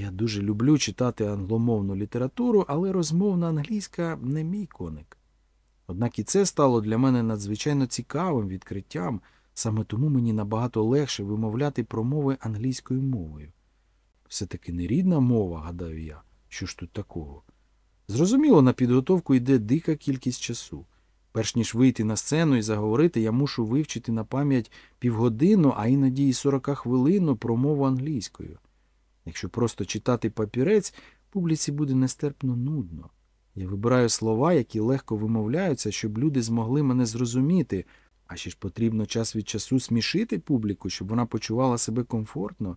Я дуже люблю читати англомовну літературу, але розмовна англійська не мій коник. Однак і це стало для мене надзвичайно цікавим відкриттям, саме тому мені набагато легше вимовляти промови англійською мовою. Все-таки не рідна мова, гадаю я. Що ж тут такого? Зрозуміло, на підготовку йде дика кількість часу. Перш ніж вийти на сцену і заговорити, я мушу вивчити на пам'ять півгодину, а іноді і 40 хвилину промову англійською. Якщо просто читати папірець, публіці буде нестерпно нудно. Я вибираю слова, які легко вимовляються, щоб люди змогли мене зрозуміти, а ще ж потрібно час від часу смішити публіку, щоб вона почувала себе комфортно.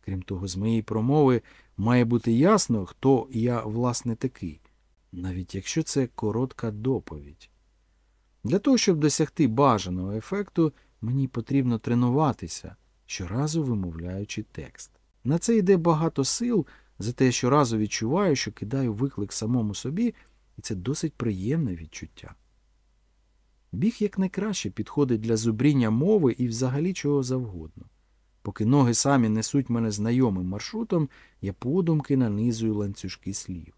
Крім того, з моєї промови має бути ясно, хто я власне такий, навіть якщо це коротка доповідь. Для того, щоб досягти бажаного ефекту, мені потрібно тренуватися, щоразу вимовляючи текст. На це йде багато сил, зате я щоразу відчуваю, що кидаю виклик самому собі, і це досить приємне відчуття. Біг якнайкраще підходить для зубріння мови і взагалі чого завгодно. Поки ноги самі несуть мене знайомим маршрутом, я подумки нанизую ланцюжки слів.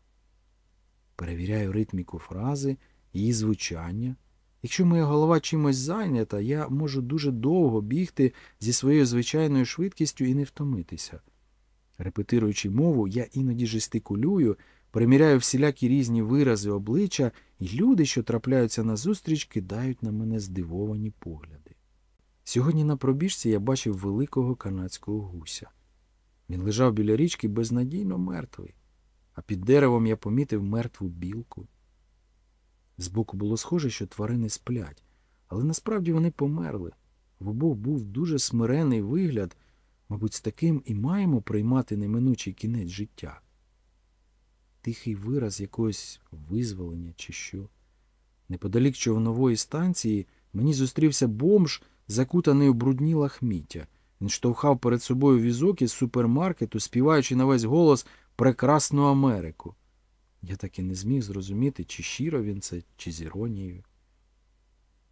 Перевіряю ритміку фрази, її звучання. Якщо моя голова чимось зайнята, я можу дуже довго бігти зі своєю звичайною швидкістю і не втомитися. Репетируючи мову, я іноді жестикулюю, приміряю всілякі різні вирази обличчя, і люди, що трапляються назустріч, кидають на мене здивовані погляди. Сьогодні на пробіжці я бачив великого канадського гуся. Він лежав біля річки безнадійно мертвий, а під деревом я помітив мертву білку. Збоку було схоже, що тварини сплять, але насправді вони померли. В обох був дуже смирений вигляд, мабуть, з таким і маємо приймати неминучий кінець життя. Тихий вираз якогось визволення, чи що. Неподалік човнової станції мені зустрівся бомж, закутаний у брудні лахміття. Він штовхав перед собою візок із супермаркету, співаючи на весь голос Прекрасну Америку. Я так і не зміг зрозуміти, чи щиро він це, чи з іронією.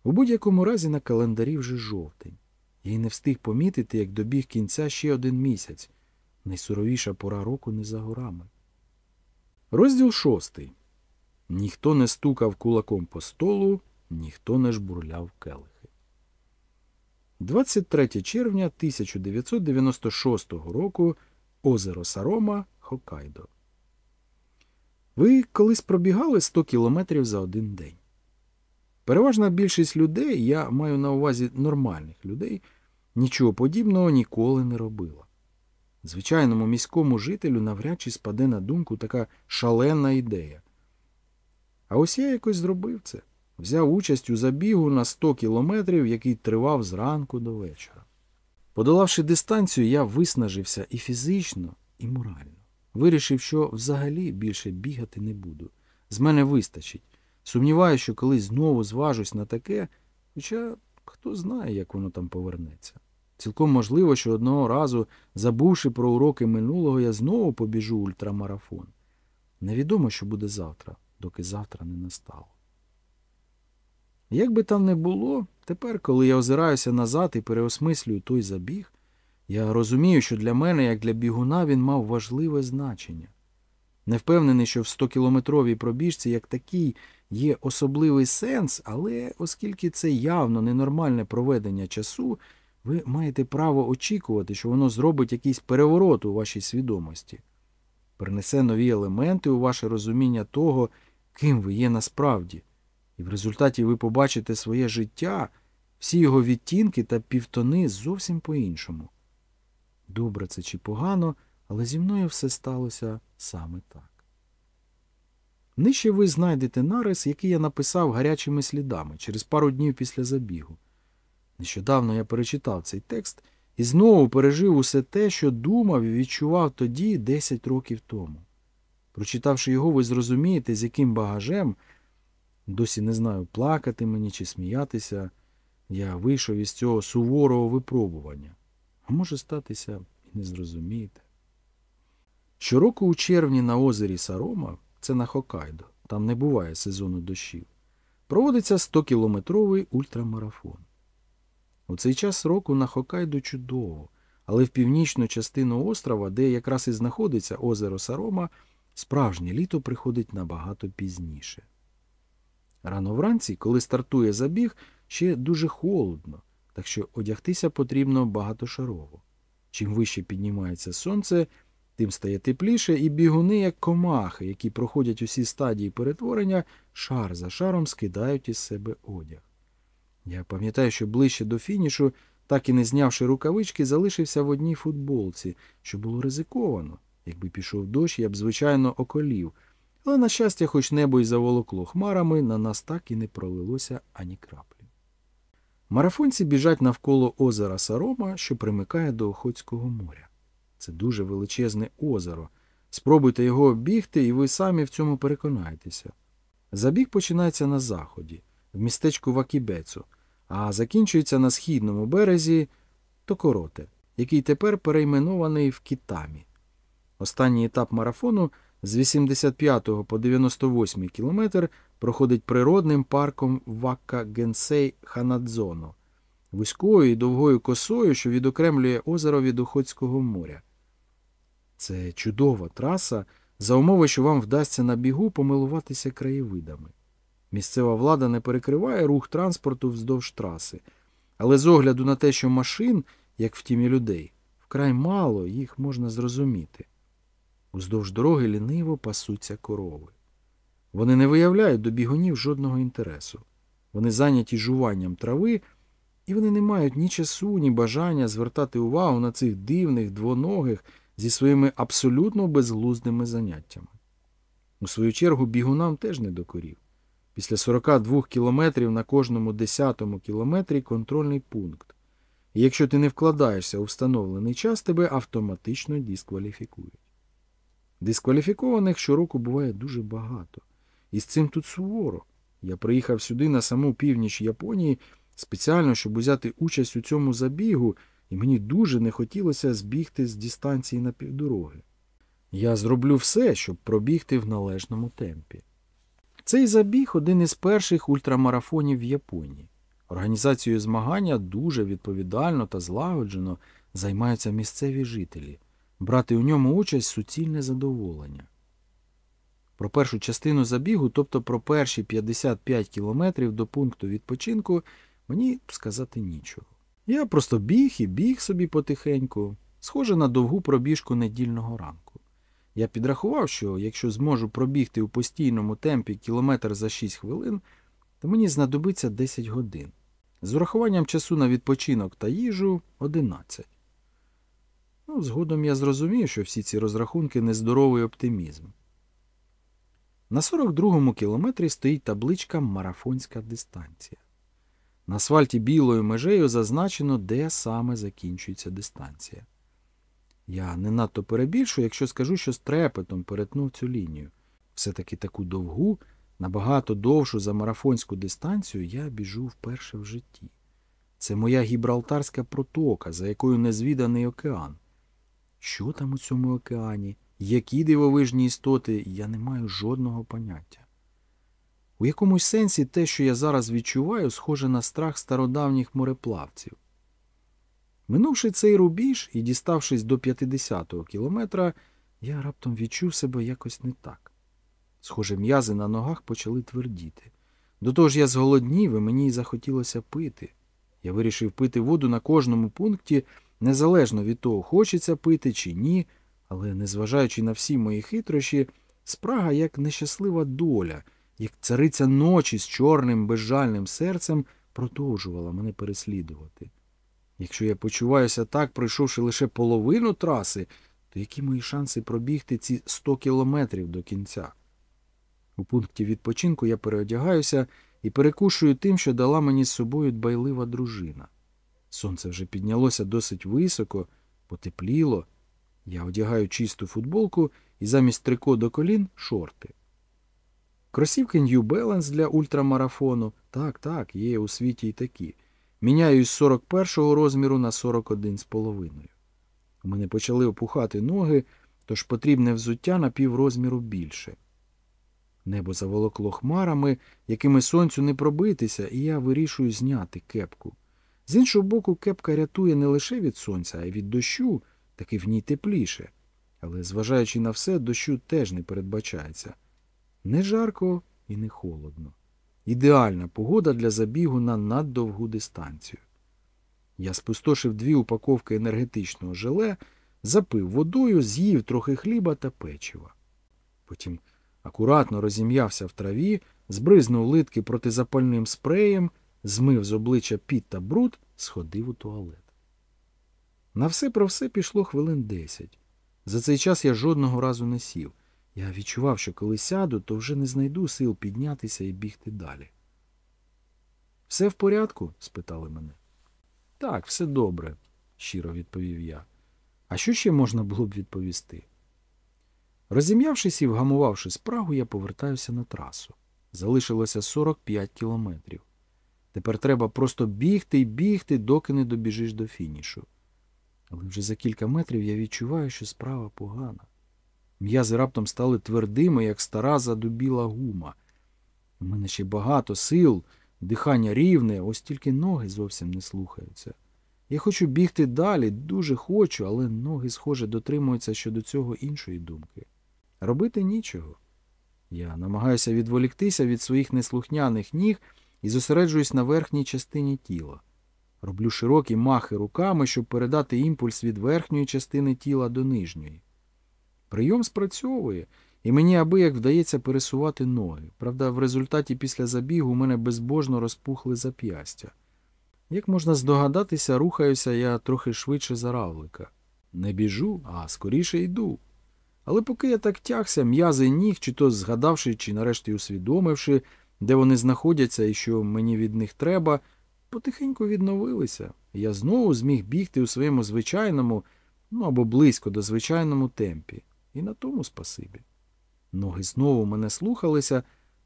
У будь-якому разі на календарі вже жовтень. Я й не встиг помітити, як добіг кінця ще один місяць. Найсуровіша пора року не за горами. Розділ шостий. Ніхто не стукав кулаком по столу, ніхто не жбурляв келихи. 23 червня 1996 року озеро Сарома, Хокайдо. Ви колись пробігали 100 кілометрів за один день. Переважна більшість людей, я маю на увазі нормальних людей, нічого подібного ніколи не робила. Звичайному міському жителю навряд чи спаде на думку така шалена ідея. А ось я якось зробив це, взяв участь у забігу на 100 кілометрів, який тривав зранку до вечора. Подолавши дистанцію, я виснажився і фізично, і морально. Вирішив, що взагалі більше бігати не буду. З мене вистачить. Сумніваюся, що колись знову зважусь на таке, хоча хто знає, як воно там повернеться. Цілком можливо, що одного разу, забувши про уроки минулого, я знову побіжу ультрамарафон. Невідомо, що буде завтра, доки завтра не настало. Як би там не було, тепер, коли я озираюся назад і переосмислюю той забіг, я розумію, що для мене, як для бігуна, він мав важливе значення. Не впевнений, що в 100-кілометровій пробіжці як такій є особливий сенс, але оскільки це явно ненормальне проведення часу, ви маєте право очікувати, що воно зробить якийсь переворот у вашій свідомості, принесе нові елементи у ваше розуміння того, ким ви є насправді, і в результаті ви побачите своє життя, всі його відтінки та півтони зовсім по-іншому. Добре це чи погано, але зі мною все сталося саме так. Нижче ви знайдете нарис, який я написав гарячими слідами через пару днів після забігу. Нещодавно я перечитав цей текст і знову пережив усе те, що думав і відчував тоді 10 років тому. Прочитавши його, ви зрозумієте, з яким багажем, досі не знаю, плакати мені чи сміятися, я вийшов із цього суворого випробування. А може статися і не зрозумієте. Щороку у червні на озері Сарома, це на Хокайдо, там не буває сезону дощів, проводиться 100-кілометровий ультрамарафон. У цей час року на Хокайдо чудово, але в північну частину острова, де якраз і знаходиться озеро Сарома, справжнє літо приходить набагато пізніше. Рано вранці, коли стартує забіг, ще дуже холодно, так що одягтися потрібно багатошарово. Чим вище піднімається сонце, тим стає тепліше, і бігуни, як комахи, які проходять усі стадії перетворення, шар за шаром скидають із себе одяг. Я пам'ятаю, що ближче до фінішу, так і не знявши рукавички, залишився в одній футболці, що було ризиковано. Якби пішов дощ, я б, звичайно, околів. Але, на щастя, хоч небо й заволокло хмарами, на нас так і не пролилося ані краплі. Марафонці біжать навколо озера Сарома, що примикає до Охотського моря. Це дуже величезне озеро. Спробуйте його оббігти, і ви самі в цьому переконаєтеся. Забіг починається на заході, в містечку Вакібецу, а закінчується на східному березі Токороте, який тепер перейменований в Кітамі. Останній етап марафону з 85 по 98 кілометр проходить природним парком Вакка Генсей Ханадзоно, вузькою і довгою косою, що відокремлює озеро від Охотського моря. Це чудова траса, за умови, що вам вдасться на бігу помилуватися краєвидами. Місцева влада не перекриває рух транспорту вздовж траси, але з огляду на те, що машин, як втім і людей, вкрай мало їх можна зрозуміти. Уздовж дороги ліниво пасуться корови. Вони не виявляють до бігунів жодного інтересу. Вони зайняті жуванням трави, і вони не мають ні часу, ні бажання звертати увагу на цих дивних двоногих зі своїми абсолютно безглуздими заняттями. У свою чергу бігунам теж не докорів. Після 42 кілометрів на кожному десятому кілометрі контрольний пункт. І якщо ти не вкладаєшся у встановлений час, тебе автоматично дискваліфікують. Дискваліфікованих щороку буває дуже багато. І з цим тут суворо. Я приїхав сюди на саму північ Японії спеціально, щоб узяти участь у цьому забігу, і мені дуже не хотілося збігти з дистанції на півдороги. Я зроблю все, щоб пробігти в належному темпі. Цей забіг один із перших ультрамарафонів в Японії. Організацією змагання дуже відповідально та злагоджено займаються місцеві жителі. Брати у ньому участь суцільне задоволення. Про першу частину забігу, тобто про перші 55 кілометрів до пункту відпочинку, мені сказати нічого. Я просто біг і біг собі потихеньку, схоже на довгу пробіжку недільного ранку. Я підрахував, що якщо зможу пробігти у постійному темпі кілометр за 6 хвилин, то мені знадобиться 10 годин. З урахуванням часу на відпочинок та їжу 11. Ну, Згодом я зрозумів, що всі ці розрахунки нездоровий оптимізм. На 42-му кілометрі стоїть табличка Марафонська дистанція. На асфальті білою межею зазначено, де саме закінчується дистанція. Я не надто перебільшую, якщо скажу, що з трепетом перетнув цю лінію. Все-таки таку довгу, набагато довшу за марафонську дистанцію я біжу вперше в житті. Це моя гібралтарська протока, за якою незвіданий океан. Що там у цьому океані? Які дивовижні істоти, я не маю жодного поняття. У якомусь сенсі те, що я зараз відчуваю, схоже на страх стародавніх мореплавців. Минувши цей рубіж і діставшись до 50-го кілометра, я раптом відчув себе якось не так. Схоже, м'язи на ногах почали твердіти. До того ж я зголоднів і мені захотілося пити. Я вирішив пити воду на кожному пункті, незалежно від того, хочеться пити чи ні, але, незважаючи на всі мої хитрощі, спрага як нещаслива доля, як цариця ночі з чорним безжальним серцем продовжувала мене переслідувати. Якщо я почуваюся так, пройшовши лише половину траси, то які мої шанси пробігти ці 100 кілометрів до кінця? У пункті відпочинку я переодягаюся і перекушую тим, що дала мені з собою дбайлива дружина. Сонце вже піднялося досить високо, потепліло. Я одягаю чисту футболку і замість трико до колін шорти. Кросівки New Balance для ультрамарафону. Так, так, є у світі й такі. Міняю з 41 розміру на 41,5. У мене почали опухати ноги, тож потрібне взуття на піврозміру більше. Небо заволокло хмарами, якими сонцю не пробитися, і я вирішую зняти кепку. З іншого боку, кепка рятує не лише від сонця, а й від дощу, таки в ній тепліше. Але, зважаючи на все, дощу теж не передбачається. Не жарко і не холодно. Ідеальна погода для забігу на наддовгу дистанцію. Я спустошив дві упаковки енергетичного желе, запив водою, з'їв трохи хліба та печива. Потім акуратно розім'явся в траві, збризнув литки протизапальним спреєм, змив з обличчя піт та бруд, сходив у туалет. На все про все пішло хвилин десять. За цей час я жодного разу не сів. Я відчував, що коли сяду, то вже не знайду сил піднятися і бігти далі. Все в порядку? спитали мене. Так, все добре, щиро відповів я. А що ще можна було б відповісти? Розім'явшись і вгамувавши спрагу, я повертаюся на трасу. Залишилося 45 кілометрів. Тепер треба просто бігти і бігти, доки не добіжиш до фінішу. Але вже за кілька метрів я відчуваю, що справа погана. М'язи раптом стали твердими, як стара задубіла гума. У мене ще багато сил, дихання рівне, ось тільки ноги зовсім не слухаються. Я хочу бігти далі, дуже хочу, але ноги, схоже, дотримуються щодо цього іншої думки. Робити нічого. Я намагаюся відволіктися від своїх неслухняних ніг і зосереджуюсь на верхній частині тіла. Роблю широкі махи руками, щоб передати імпульс від верхньої частини тіла до нижньої. Прийом спрацьовує, і мені аби як вдається пересувати ноги. Правда, в результаті після забігу у мене безбожно розпухли зап'ястя. Як можна здогадатися, рухаюся я трохи швидше за равлика. Не біжу, а скоріше йду. Але поки я так тягся, м'язи ніг, чи то згадавши, чи нарешті усвідомивши, де вони знаходяться і що мені від них треба, потихеньку відновилися. Я знову зміг бігти у своєму звичайному, ну або близько до звичайному темпі. І на тому спасибі. Ноги знову мене слухалися,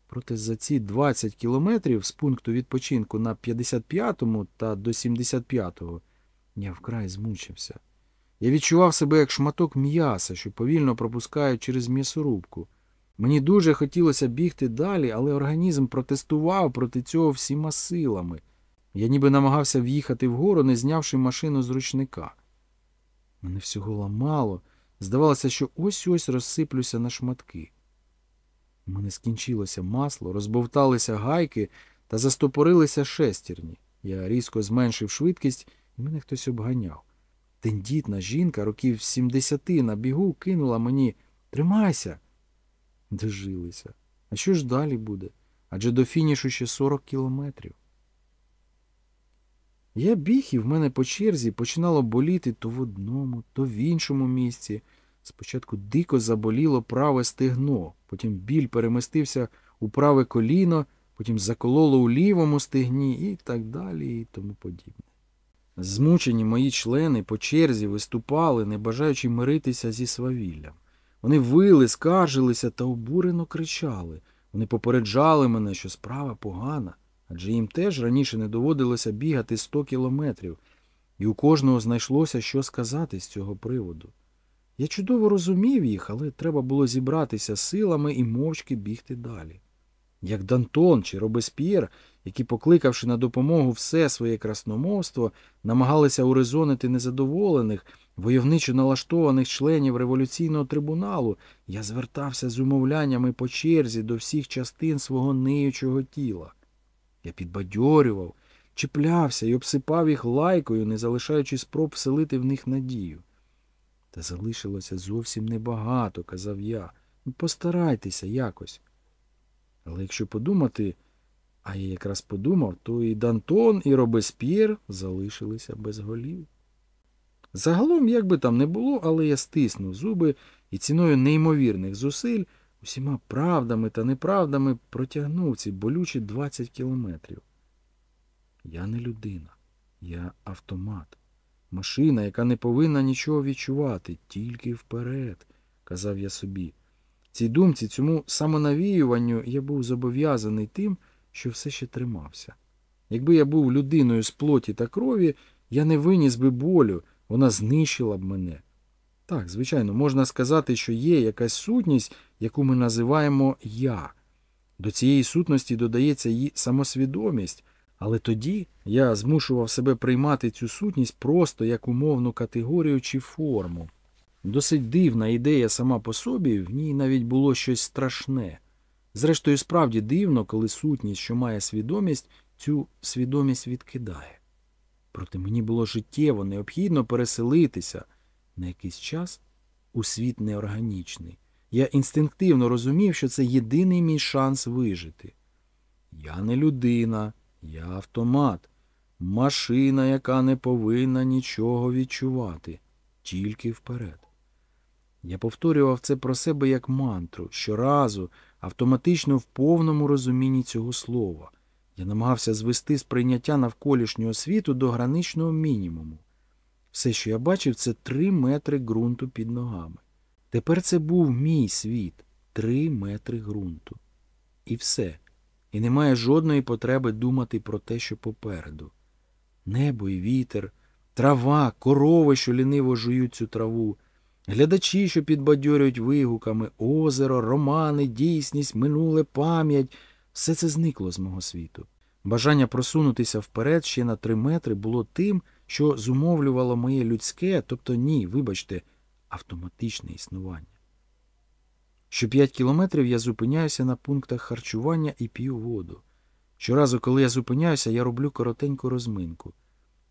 проте за ці 20 кілометрів з пункту відпочинку на 55-му та до 75-го я вкрай змучився. Я відчував себе як шматок м'яса, що повільно пропускають через м'ясорубку. Мені дуже хотілося бігти далі, але організм протестував проти цього всіма силами. Я ніби намагався в'їхати вгору, не знявши машину з ручника. Мене всього ламало. Здавалося, що ось ось розсиплюся на шматки. У мене скінчилося масло, розбовталися гайки та застопорилися шестерні. Я різко зменшив швидкість, і мене хтось обганяв. Тендітна жінка років 70 на бігу кинула мені Тримайся. Дожилися. А що ж далі буде? Адже до фінішу ще 40 кілометрів. Я біг, і в мене по черзі починало боліти то в одному, то в іншому місці. Спочатку дико заболіло праве стегно, потім біль перемістився у праве коліно, потім закололо у лівому стегні і так далі, і тому подібне. Змучені мої члени по черзі виступали, не бажаючи миритися зі свавіллям. Вони вили, скаржилися та обурено кричали. Вони попереджали мене, що справа погана, адже їм теж раніше не доводилося бігати сто кілометрів, і у кожного знайшлося, що сказати з цього приводу. Я чудово розумів їх, але треба було зібратися силами і мовчки бігти далі. Як Дантон чи Робесп'єр, які, покликавши на допомогу все своє красномовство, намагалися урезонити незадоволених, войовничо налаштованих членів революційного трибуналу, я звертався з умовляннями по черзі до всіх частин свого ниючого тіла. Я підбадьорював, чіплявся і обсипав їх лайкою, не залишаючи спроб вселити в них надію. Та залишилося зовсім небагато, казав я. Ну, постарайтеся якось. Але якщо подумати, а я якраз подумав, то і Дантон, і Робесп'єр залишилися без голів. Загалом, як би там не було, але я стиснув зуби і ціною неймовірних зусиль усіма правдами та неправдами протягнув ці болючі 20 кілометрів. Я не людина, я автомат. Машина, яка не повинна нічого відчувати, тільки вперед, казав я собі. Цій думці, цьому самонавіюванню я був зобов'язаний тим, що все ще тримався. Якби я був людиною з плоті та крові, я не виніс би болю, вона знищила б мене. Так, звичайно, можна сказати, що є якась сутність, яку ми називаємо я. До цієї сутності додається її самосвідомість, Але тоді я змушував себе приймати цю сутність просто як умовну категорію чи форму. Досить дивна ідея сама по собі, в ній навіть було щось страшне. Зрештою, справді дивно, коли сутність, що має свідомість, цю свідомість відкидає. Проте мені було життєво необхідно переселитися на якийсь час у світ неорганічний. Я інстинктивно розумів, що це єдиний мій шанс вижити. Я не людина, я автомат, машина, яка не повинна нічого відчувати, тільки вперед. Я повторював це про себе як мантру, щоразу, автоматично в повному розумінні цього слова. Я намагався звести сприйняття навколишнього світу до граничного мінімуму. Все, що я бачив, це три метри ґрунту під ногами. Тепер це був мій світ, три метри ґрунту. І все. І немає жодної потреби думати про те, що попереду. Небо і вітер, трава, корови, що ліниво жують цю траву, глядачі, що підбадьорюють вигуками, озеро, романи, дійсність, минуле пам'ять все це зникло з мого світу. Бажання просунутися вперед ще на три метри було тим, що зумовлювало моє людське, тобто ні, вибачте, автоматичне існування. Що п'ять кілометрів я зупиняюся на пунктах харчування і п'ю воду. Щоразу, коли я зупиняюся, я роблю коротеньку розминку.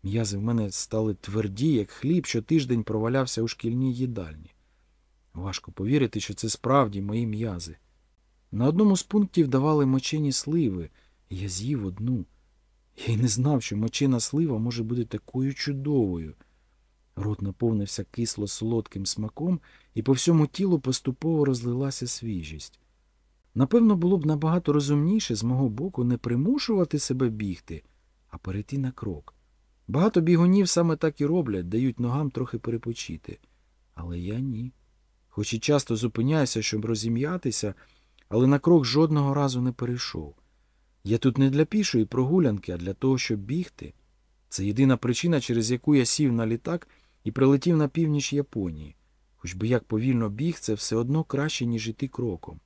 М'язи в мене стали тверді, як хліб, що тиждень провалявся у шкільній їдальні. Важко повірити, що це справді мої м'язи. На одному з пунктів давали мочені сливи, і я з'їв одну. Я й не знав, що мочена слива може бути такою чудовою. Рот наповнився кисло солодким смаком, і по всьому тілу поступово розлилася свіжість. Напевно, було б набагато розумніше з мого боку не примушувати себе бігти, а перейти на крок. Багато бігунів саме так і роблять, дають ногам трохи перепочити. Але я ні. Хоч і часто зупиняюся, щоб розім'ятися, але на крок жодного разу не перейшов. Я тут не для пішої прогулянки, а для того, щоб бігти. Це єдина причина, через яку я сів на літак і прилетів на північ Японії. Хоч би як повільно біг, це все одно краще, ніж іти кроком.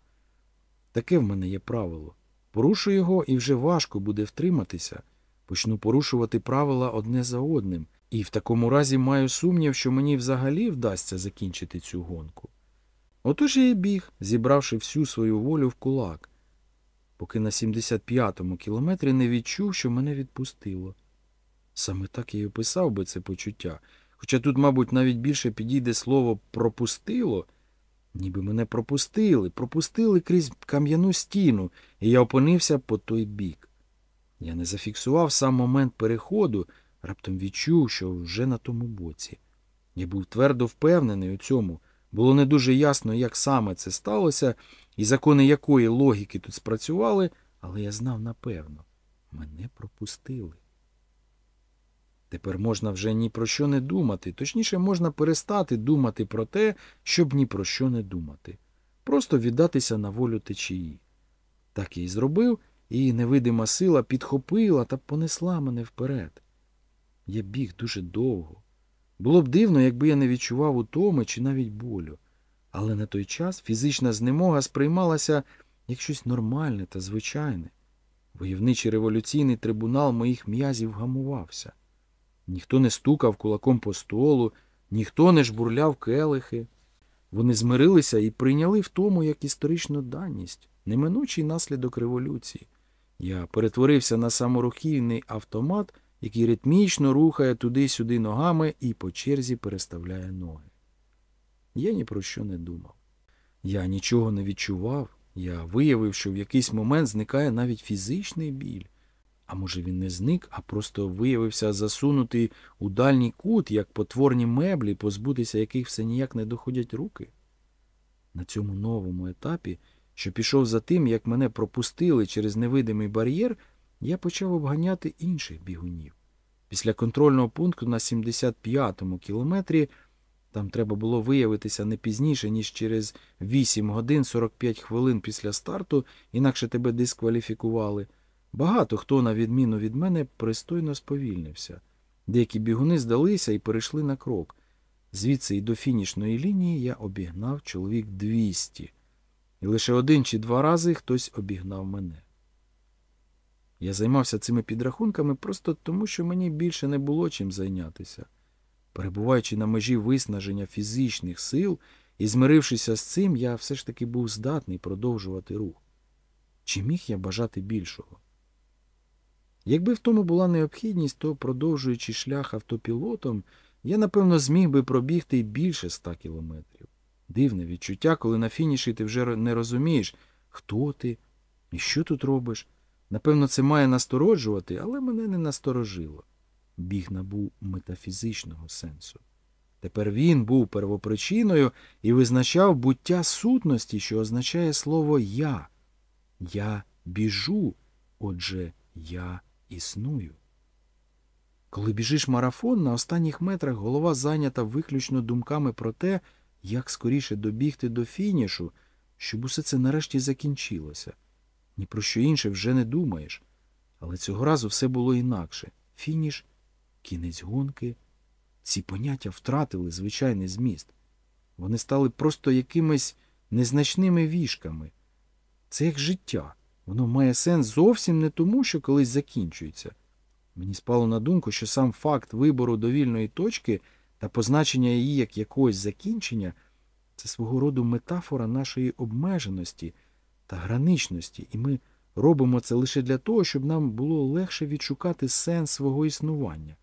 Таке в мене є правило. Порушу його і вже важко буде втриматися. Почну порушувати правила одне за одним, і в такому разі маю сумнів, що мені взагалі вдасться закінчити цю гонку. Отож я і біг, зібравши всю свою волю в кулак, поки на 75-му кілометрі не відчув, що мене відпустило. Саме так я й описав би це почуття, хоча тут, мабуть, навіть більше підійде слово пропустило, ніби мене пропустили, пропустили крізь кам'яну стіну, і я опинився по той бік. Я не зафіксував сам момент переходу, раптом відчув, що вже на тому боці. Я був твердо впевнений у цьому. Було не дуже ясно, як саме це сталося, і закони якої логіки тут спрацювали, але я знав напевно, мене пропустили. Тепер можна вже ні про що не думати, точніше, можна перестати думати про те, щоб ні про що не думати. Просто віддатися на волю течії. Так я й зробив, і невидима сила підхопила та понесла мене вперед. Я біг дуже довго. Було б дивно, якби я не відчував утоми чи навіть болю. Але на той час фізична знемога сприймалася як щось нормальне та звичайне. Войовничий революційний трибунал моїх м'язів гамувався. Ніхто не стукав кулаком по столу, ніхто не жбурляв келихи. Вони змирилися і прийняли втому як історичну даність, неминучий наслідок революції. Я перетворився на саморухівний автомат, який ритмічно рухає туди-сюди ногами і по черзі переставляє ноги. Я ні про що не думав. Я нічого не відчував. Я виявив, що в якийсь момент зникає навіть фізичний біль. А може, він не зник, а просто виявився засунутий у дальній кут, як потворні меблі, позбутися яких все ніяк не доходять руки. На цьому новому етапі, що пішов за тим, як мене пропустили через невидимий бар'єр, я почав обганяти інших бігунів. Після контрольного пункту на 75-му кілометрі там треба було виявитися не пізніше, ніж через 8 годин 45 хвилин після старту, інакше тебе дискваліфікували. Багато хто, на відміну від мене, пристойно сповільнився. Деякі бігуни здалися і перейшли на крок. Звідси і до фінішної лінії я обігнав чоловік 200. І лише один чи два рази хтось обігнав мене. Я займався цими підрахунками просто тому, що мені більше не було чим зайнятися. Перебуваючи на межі виснаження фізичних сил і змирившися з цим, я все ж таки був здатний продовжувати рух. Чи міг я бажати більшого? Якби в тому була необхідність, то, продовжуючи шлях автопілотом, я, напевно, зміг би пробігти й більше ста кілометрів. Дивне відчуття, коли на фініші ти вже не розумієш, хто ти і що тут робиш. Напевно, це має настороджувати, але мене не насторожило. Біг набув метафізичного сенсу. Тепер він був первопричиною і визначав буття сутності, що означає слово я. Я біжу, отже, я існую. Коли біжиш марафон, на останніх метрах голова зайнята виключно думками про те, як скоріше добігти до фінішу, щоб усе це нарешті закінчилося. Ні про що інше вже не думаєш. Але цього разу все було інакше. Фініш, кінець гонки. Ці поняття втратили звичайний зміст. Вони стали просто якимись незначними вішками. Це як життя. Воно має сенс зовсім не тому, що колись закінчується. Мені спало на думку, що сам факт вибору довільної точки та позначення її як якогось закінчення це свого роду метафора нашої обмеженості та граничності, і ми робимо це лише для того, щоб нам було легше відшукати сенс свого існування.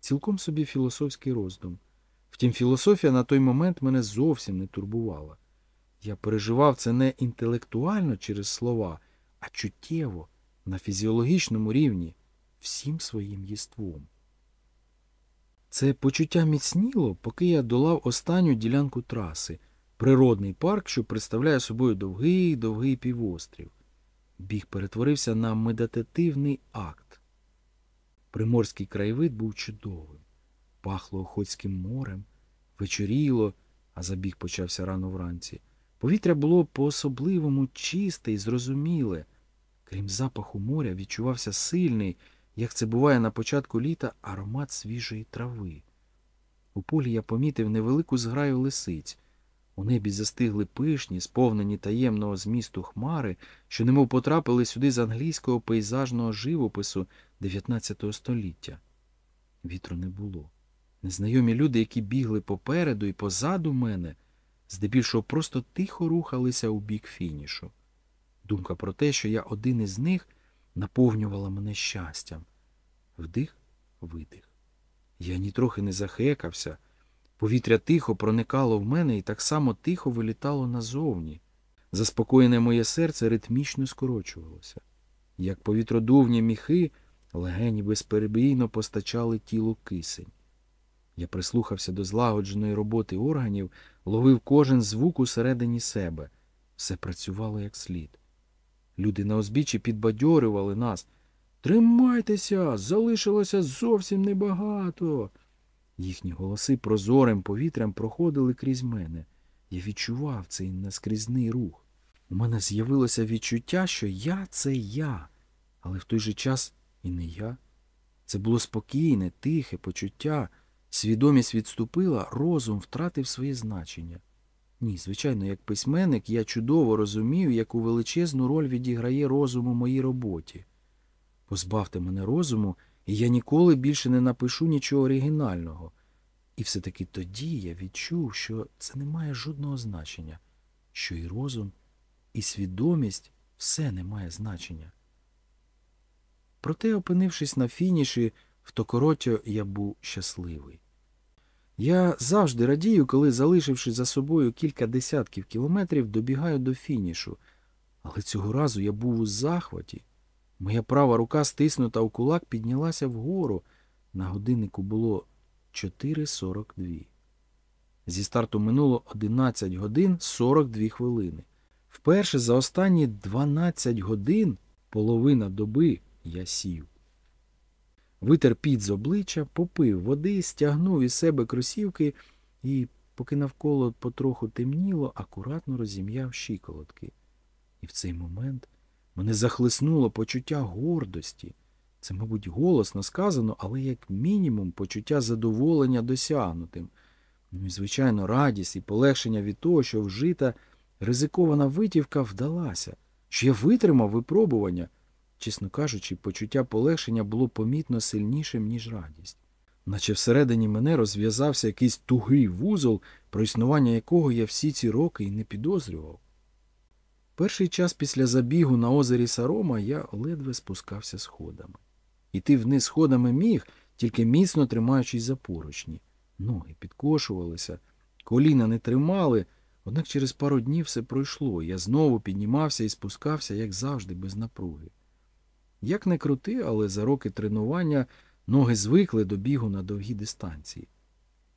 Цілком собі філософський роздум. Втім, філософія на той момент мене зовсім не турбувала. Я переживав це не інтелектуально через слова, а чуттєво, на фізіологічному рівні, всім своїм єством. Це почуття міцніло, поки я долав останню ділянку траси, природний парк, що представляє собою довгий довгий півострів. Біг перетворився на медитативний акт. Приморський краєвид був чудовим. Пахло Охотським морем, вечоріло, а забіг почався рано вранці. Повітря було по-особливому чисте і зрозуміле. Крім запаху моря, відчувався сильний, як це буває на початку літа, аромат свіжої трави. У полі я помітив невелику зграю лисиць. У небі застигли пишні, сповнені таємного змісту хмари, що немов потрапили сюди з англійського пейзажного живопису XIX століття. Вітру не було. Незнайомі люди, які бігли попереду і позаду мене, здебільшого просто тихо рухалися у бік фінішу. Думка про те, що я один із них, наповнювала мене щастям. Вдих, видих. Я нітрохи не захекався. Повітря тихо проникало в мене і так само тихо вилітало назовні. Заспокоєне моє серце ритмічно скорочувалося. Як повітродувні міхи, легені безперебійно постачали тілу кисень. Я прислухався до злагодженої роботи органів, ловив кожен звук усередині себе. Все працювало як слід. Люди на узбіччі підбадьорювали нас. Тримайтеся, залишилося зовсім небагато. Їхні голоси прозорим повітрям проходили крізь мене. Я відчував цей наскрізний рух. У мене з'явилося відчуття, що я це я, але в той же час і не я. Це було спокійне, тихе почуття. Свідомість відступила, розум втратив своє значення. Ні, звичайно, як письменник я чудово розумію, яку величезну роль відіграє розум у моїй роботі. Позбавте мене розуму, і я ніколи більше не напишу нічого оригінального. І все-таки тоді я відчув, що це не має жодного значення, що і розум, і свідомість все не має значення. Проте, опинившись на фініші, в Токороття я був щасливий. Я завжди радію, коли, залишивши за собою кілька десятків кілометрів, добігаю до фінішу, але цього разу я був у захваті. Моя права рука, стиснута у кулак, піднялася вгору. На годиннику було 4.42. Зі старту минуло 11 годин 42 хвилини. Вперше за останні 12 годин половина доби я сів. Витер під з обличчя, попив води, стягнув із себе кросівки і, поки навколо потроху темніло, акуратно розім'яв щиколотки. І в цей момент мене захлиснуло почуття гордості. Це, мабуть, голосно сказано, але як мінімум почуття задоволення досягнутим. Ну і, звичайно, радість і полегшення від того, що вжита ризикована витівка вдалася, що я витримав випробування. Чесно кажучи, почуття полегшення було помітно сильнішим, ніж радість. Наче всередині мене розв'язався якийсь тугий вузол, про існування якого я всі ці роки і не підозрював. Перший час після забігу на озері Сарома я ледве спускався сходами. Іти вниз сходами міг, тільки міцно тримаючись за поручні. Ноги підкошувалися, коліна не тримали, однак через пару днів все пройшло. Я знову піднімався і спускався, як завжди, без напруги. Як не крути, але за роки тренування ноги звикли до бігу на довгі дистанції.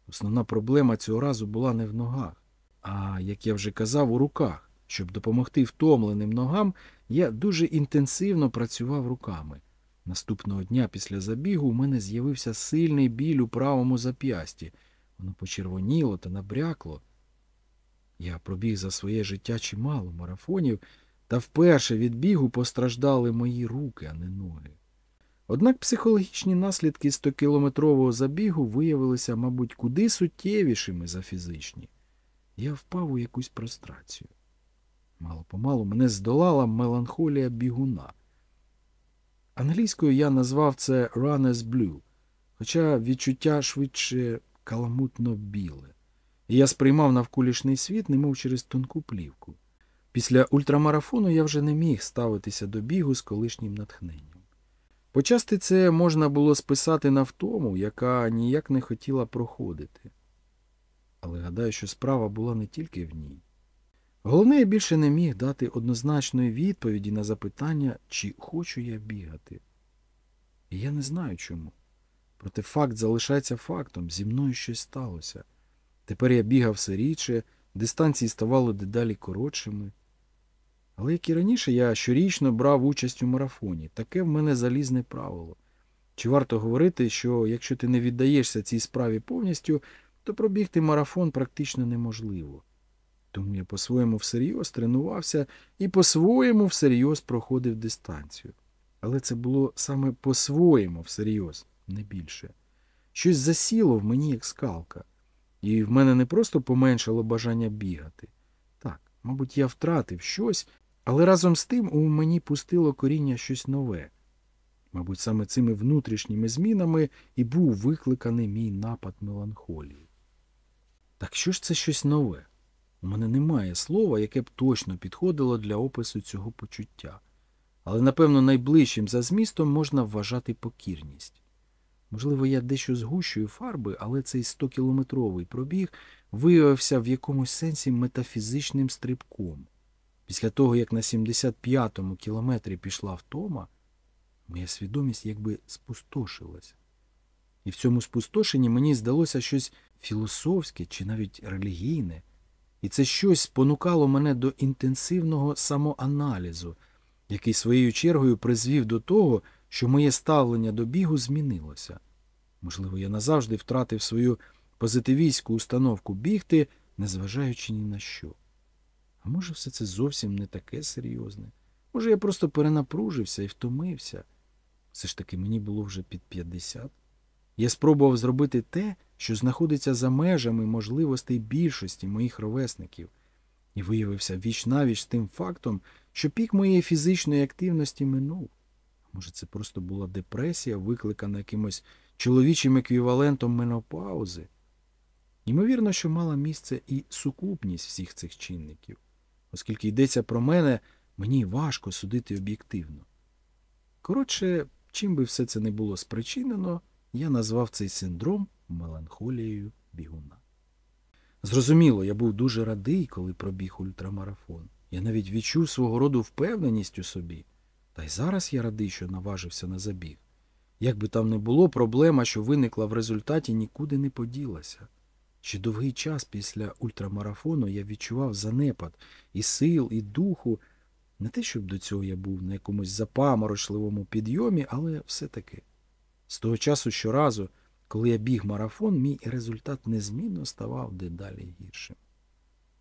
Основна проблема цього разу була не в ногах, а, як я вже казав, у руках. Щоб допомогти втомленим ногам, я дуже інтенсивно працював руками. Наступного дня після забігу у мене з'явився сильний біль у правому зап'ясті. Воно почервоніло та набрякло. Я пробіг за своє життя чимало марафонів, та вперше від бігу постраждали мої руки, а не ноги. Однак психологічні наслідки 100-кілометрового забігу виявилися, мабуть, куди суттєвішими за фізичні. Я впав у якусь прострацію. Мало помалу мене здолала меланхолія бігуна. Англійською я назвав це «runner's blue», хоча відчуття швидше каламутно біле, і я сприймав навколишній світ, немов через тонку плівку. Після ультрамарафону я вже не міг ставитися до бігу з колишнім натхненням. Почасти це можна було списати на втому, яка ніяк не хотіла проходити. Але гадаю, що справа була не тільки в ній. Головне, я більше не міг дати однозначної відповіді на запитання, чи хочу я бігати. І я не знаю чому. Проте факт залишається фактом, зі мною щось сталося. Тепер я бігав все рідше, дистанції ставали дедалі коротшими. Але як і раніше, я щорічно брав участь у марафоні. Таке в мене залізне правило. Чи варто говорити, що якщо ти не віддаєшся цій справі повністю, то пробігти марафон практично неможливо. Тому я по-своєму всерйоз тренувався і по-своєму всерйоз проходив дистанцію. Але це було саме по-своєму всерйоз, не більше. Щось засіло в мені, як скалка, і в мене не просто поменшало бажання бігати. Так, мабуть, я втратив щось, але разом з тим у мені пустило коріння щось нове. Мабуть, саме цими внутрішніми змінами і був викликаний мій напад меланхолії. Так що ж це щось нове? У мене немає слова, яке б точно підходило для опису цього почуття. Але, напевно, найближчим за змістом можна вважати покірність. Можливо, я дещо згущую фарби, але цей 100-кілометровий пробіг виявився в якомусь сенсі метафізичним стрибком. Після того, як на 75-му кілометрі пішла втома, моя свідомість якби спустошилась. І в цьому спустошенні мені здалося щось філософське чи навіть релігійне. І це щось спонукало мене до інтенсивного самоаналізу, який своєю чергою призвів до того, що моє ставлення до бігу змінилося. Можливо, я назавжди втратив свою позитивістську установку бігти, незважаючи ні на що. А може, все це зовсім не таке серйозне? Може, я просто перенапружився і втомився. Все ж таки мені було вже під 50. Я спробував зробити те, що знаходиться за межами можливостей більшості моїх ровесників, і виявився віч навіч з тим фактом, що пік моєї фізичної активності минув. Може, це просто була депресія, викликана якимось чоловічим еквівалентом менопаузи? Ймовірно, що мала місце і сукупність всіх цих чинників. Оскільки йдеться про мене, мені важко судити об'єктивно. Коротше, чим би все це не було спричинено, я назвав цей синдром меланхолією бігуна. Зрозуміло, я був дуже радий, коли пробіг ультрамарафон. Я навіть відчув свого роду впевненість у собі. Та й зараз я радий, що наважився на забіг. Як би там не було, проблема, що виникла в результаті, нікуди не поділася. Ще довгий час після ультрамарафону я відчував занепад і сил, і духу. Не те, щоб до цього я був на якомусь запаморочливому підйомі, але все-таки. З того часу щоразу, коли я біг марафон, мій результат незмінно ставав дедалі гіршим.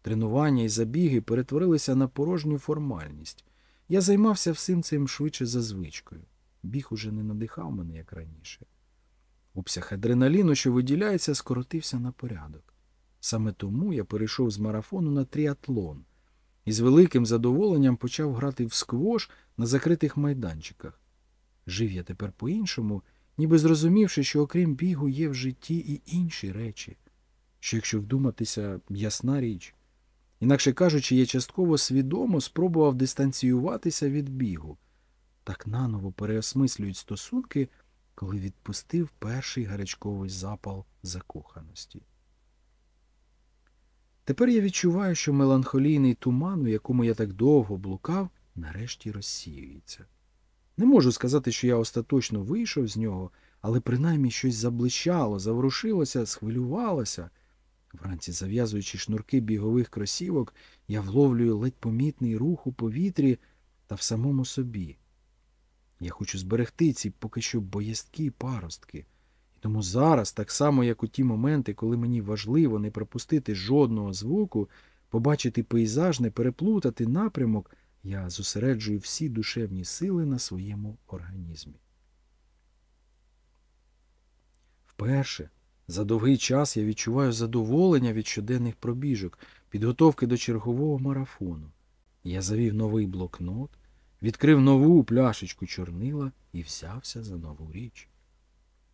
Тренування і забіги перетворилися на порожню формальність. Я займався всім цим швидше за звичкою. Біг уже не надихав мене, як раніше. Обсяг адреналіну, що виділяється, скоротився на порядок. Саме тому я перейшов з марафону на тріатлон і з великим задоволенням почав грати в сквош на закритих майданчиках. Жив я тепер по-іншому, ніби зрозумівши, що окрім бігу є в житті і інші речі, що якщо вдуматися, ясна річ. Інакше кажучи, я частково свідомо спробував дистанціюватися від бігу. Так наново переосмислюють стосунки, коли відпустив перший гарячковий запал закоханості. Тепер я відчуваю, що меланхолійний туман, у якому я так довго блукав, нарешті розсіюється. Не можу сказати, що я остаточно вийшов з нього, але принаймні щось заблищало, заворушилося, схвилювалося. Вранці, зав'язуючи шнурки бігових кросівок, я вловлюю ледь помітний рух у повітрі та в самому собі. Я хочу зберегти ці поки що боязкі паростки. І тому зараз, так само, як у ті моменти, коли мені важливо не пропустити жодного звуку, побачити пейзаж, не переплутати напрямок, я зосереджую всі душевні сили на своєму організмі. Вперше за довгий час я відчуваю задоволення від щоденних пробіжок, підготовки до чергового марафону. Я завів новий блокнот, відкрив нову пляшечку чорнила і взявся за нову річ.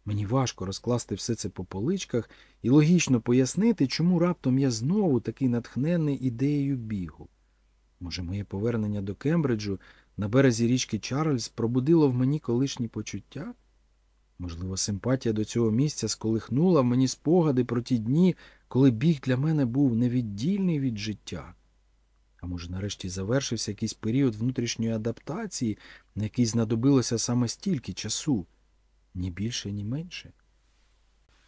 Мені важко розкласти все це по поличках і логічно пояснити, чому раптом я знову такий натхнений ідеєю бігу. Може, моє повернення до Кембриджу на березі річки Чарльз пробудило в мені колишні почуття? Можливо, симпатія до цього місця сколихнула в мені спогади про ті дні, коли біг для мене був невіддільний від життя. Може, нарешті завершився якийсь період внутрішньої адаптації, на який знадобилося саме стільки часу, ні більше, ні менше.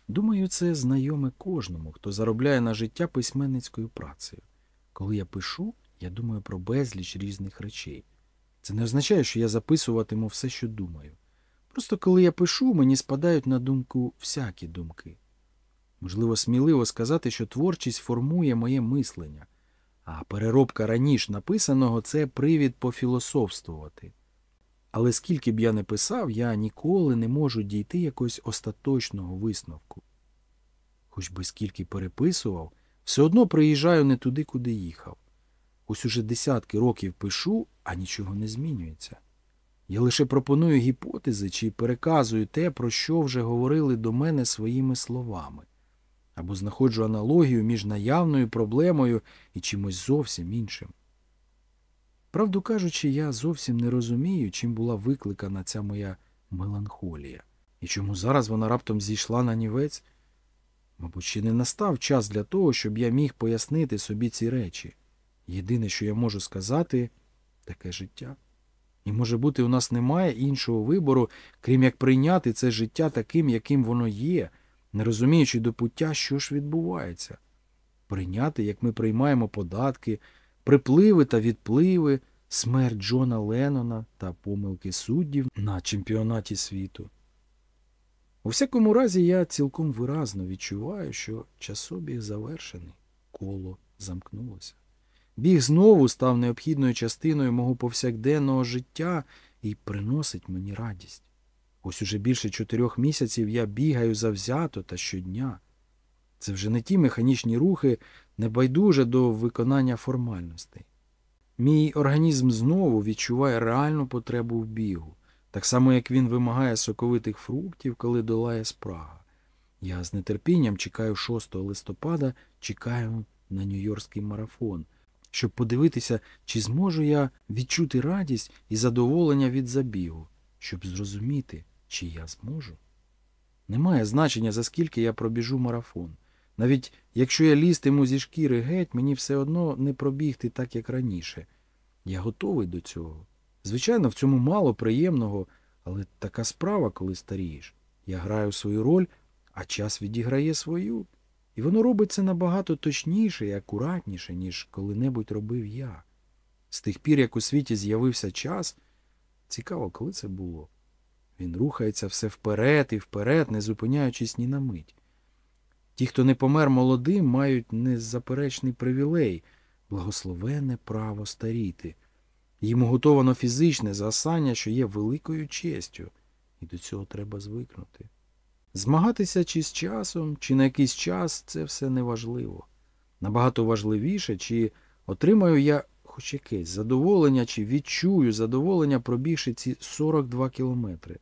Думаю, це знайоме кожному, хто заробляє на життя письменницькою працею. Коли я пишу, я думаю про безліч різних речей. Це не означає, що я записуватиму все, що думаю. Просто коли я пишу, мені спадають на думку всякі думки. Можливо, сміливо сказати, що творчість формує моє мислення, а переробка раніше написаного це привід пофілософствувати. Але скільки б я не писав, я ніколи не можу дійти якогось остаточного висновку. Хоч би скільки переписував, все одно приїжджаю не туди, куди їхав. Ось уже десятки років пишу, а нічого не змінюється. Я лише пропоную гіпотези чи переказую те, про що вже говорили до мене своїми словами, або знаходжу аналогію між наявною проблемою і чимось зовсім іншим. Правду кажучи, я зовсім не розумію, чим була викликана ця моя меланхолія, і чому зараз вона раптом зійшла на нівець. Мабуть, ще не настав час для того, щоб я міг пояснити собі ці речі. Єдине, що я можу сказати, таке життя. І, може бути, у нас немає іншого вибору, крім як прийняти це життя таким, яким воно є, не розуміючи до пуття, що ж відбувається. Прийняти, як ми приймаємо податки, припливи та відпливи, смерть Джона Леннона та помилки суддів на чемпіонаті світу. У всякому разі, я цілком виразно відчуваю, що часобіг завершений, коло замкнулося. Біг знову став необхідною частиною мого повсякденного життя і приносить мені радість. Ось уже більше чотирьох місяців я бігаю завзято та щодня. Це вже не ті механічні рухи, небайдуже до виконання формальностей. Мій організм знову відчуває реальну потребу в бігу, так само, як він вимагає соковитих фруктів, коли долає спрага. Я з нетерпінням чекаю 6 листопада, чекаю на Нью-Йоркський марафон щоб подивитися, чи зможу я відчути радість і задоволення від забігу, щоб зрозуміти, чи я зможу. Немає значення, за скільки я пробіжу марафон. Навіть якщо я лізтиму зі шкіри геть, мені все одно не пробігти так, як раніше. Я готовий до цього. Звичайно, в цьому мало приємного, але така справа, коли старієш. Я граю свою роль, а час відіграє свою. І воно робить це набагато точніше і акуратніше, ніж коли-небудь робив я. З тих пір, як у світі з'явився час, цікаво, коли це було. Він рухається все вперед і вперед, не зупиняючись ні на мить. Ті, хто не помер молодим, мають незаперечний привілей, благословенне право старіти. Їм уготовано фізичне засання, що є великою честю, і до цього треба звикнути. Змагатися чи з часом, чи на якийсь час це все неважливо. Набагато важливіше, чи отримаю я хоч якесь задоволення чи відчую задоволення, пробігши ці 42 кілометри.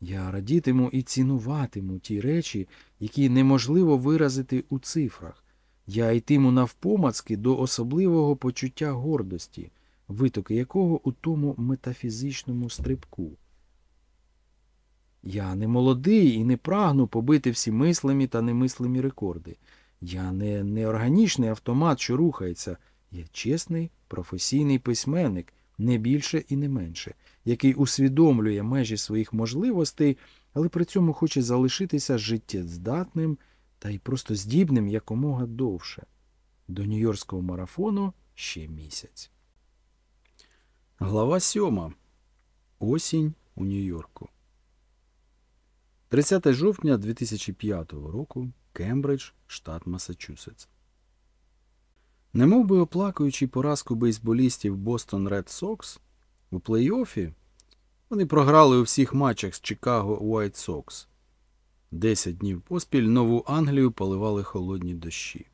Я радітиму і цінуватиму ті речі, які неможливо виразити у цифрах. Я йтиму навпомацки до особливого почуття гордості, витоки якого у тому метафізичному стрибку. Я не молодий і не прагну побити всі мислимі та немислимі рекорди. Я не неорганічний автомат, що рухається. Я чесний, професійний письменник, не більше і не менше, який усвідомлює межі своїх можливостей, але при цьому хоче залишитися життєздатним та й просто здібним якомога довше. До Нью-Йоркського марафону ще місяць. Глава сьома. Осінь у Нью-Йорку. 30 жовтня 2005 року. Кембридж, штат Масачусетс. Немов би оплакуючи поразку бейсболістів Бостон Ред Сокс, у плей-офі вони програли у всіх матчах з Чикаго Уайт Сокс. Десять днів поспіль нову Англію поливали холодні дощі.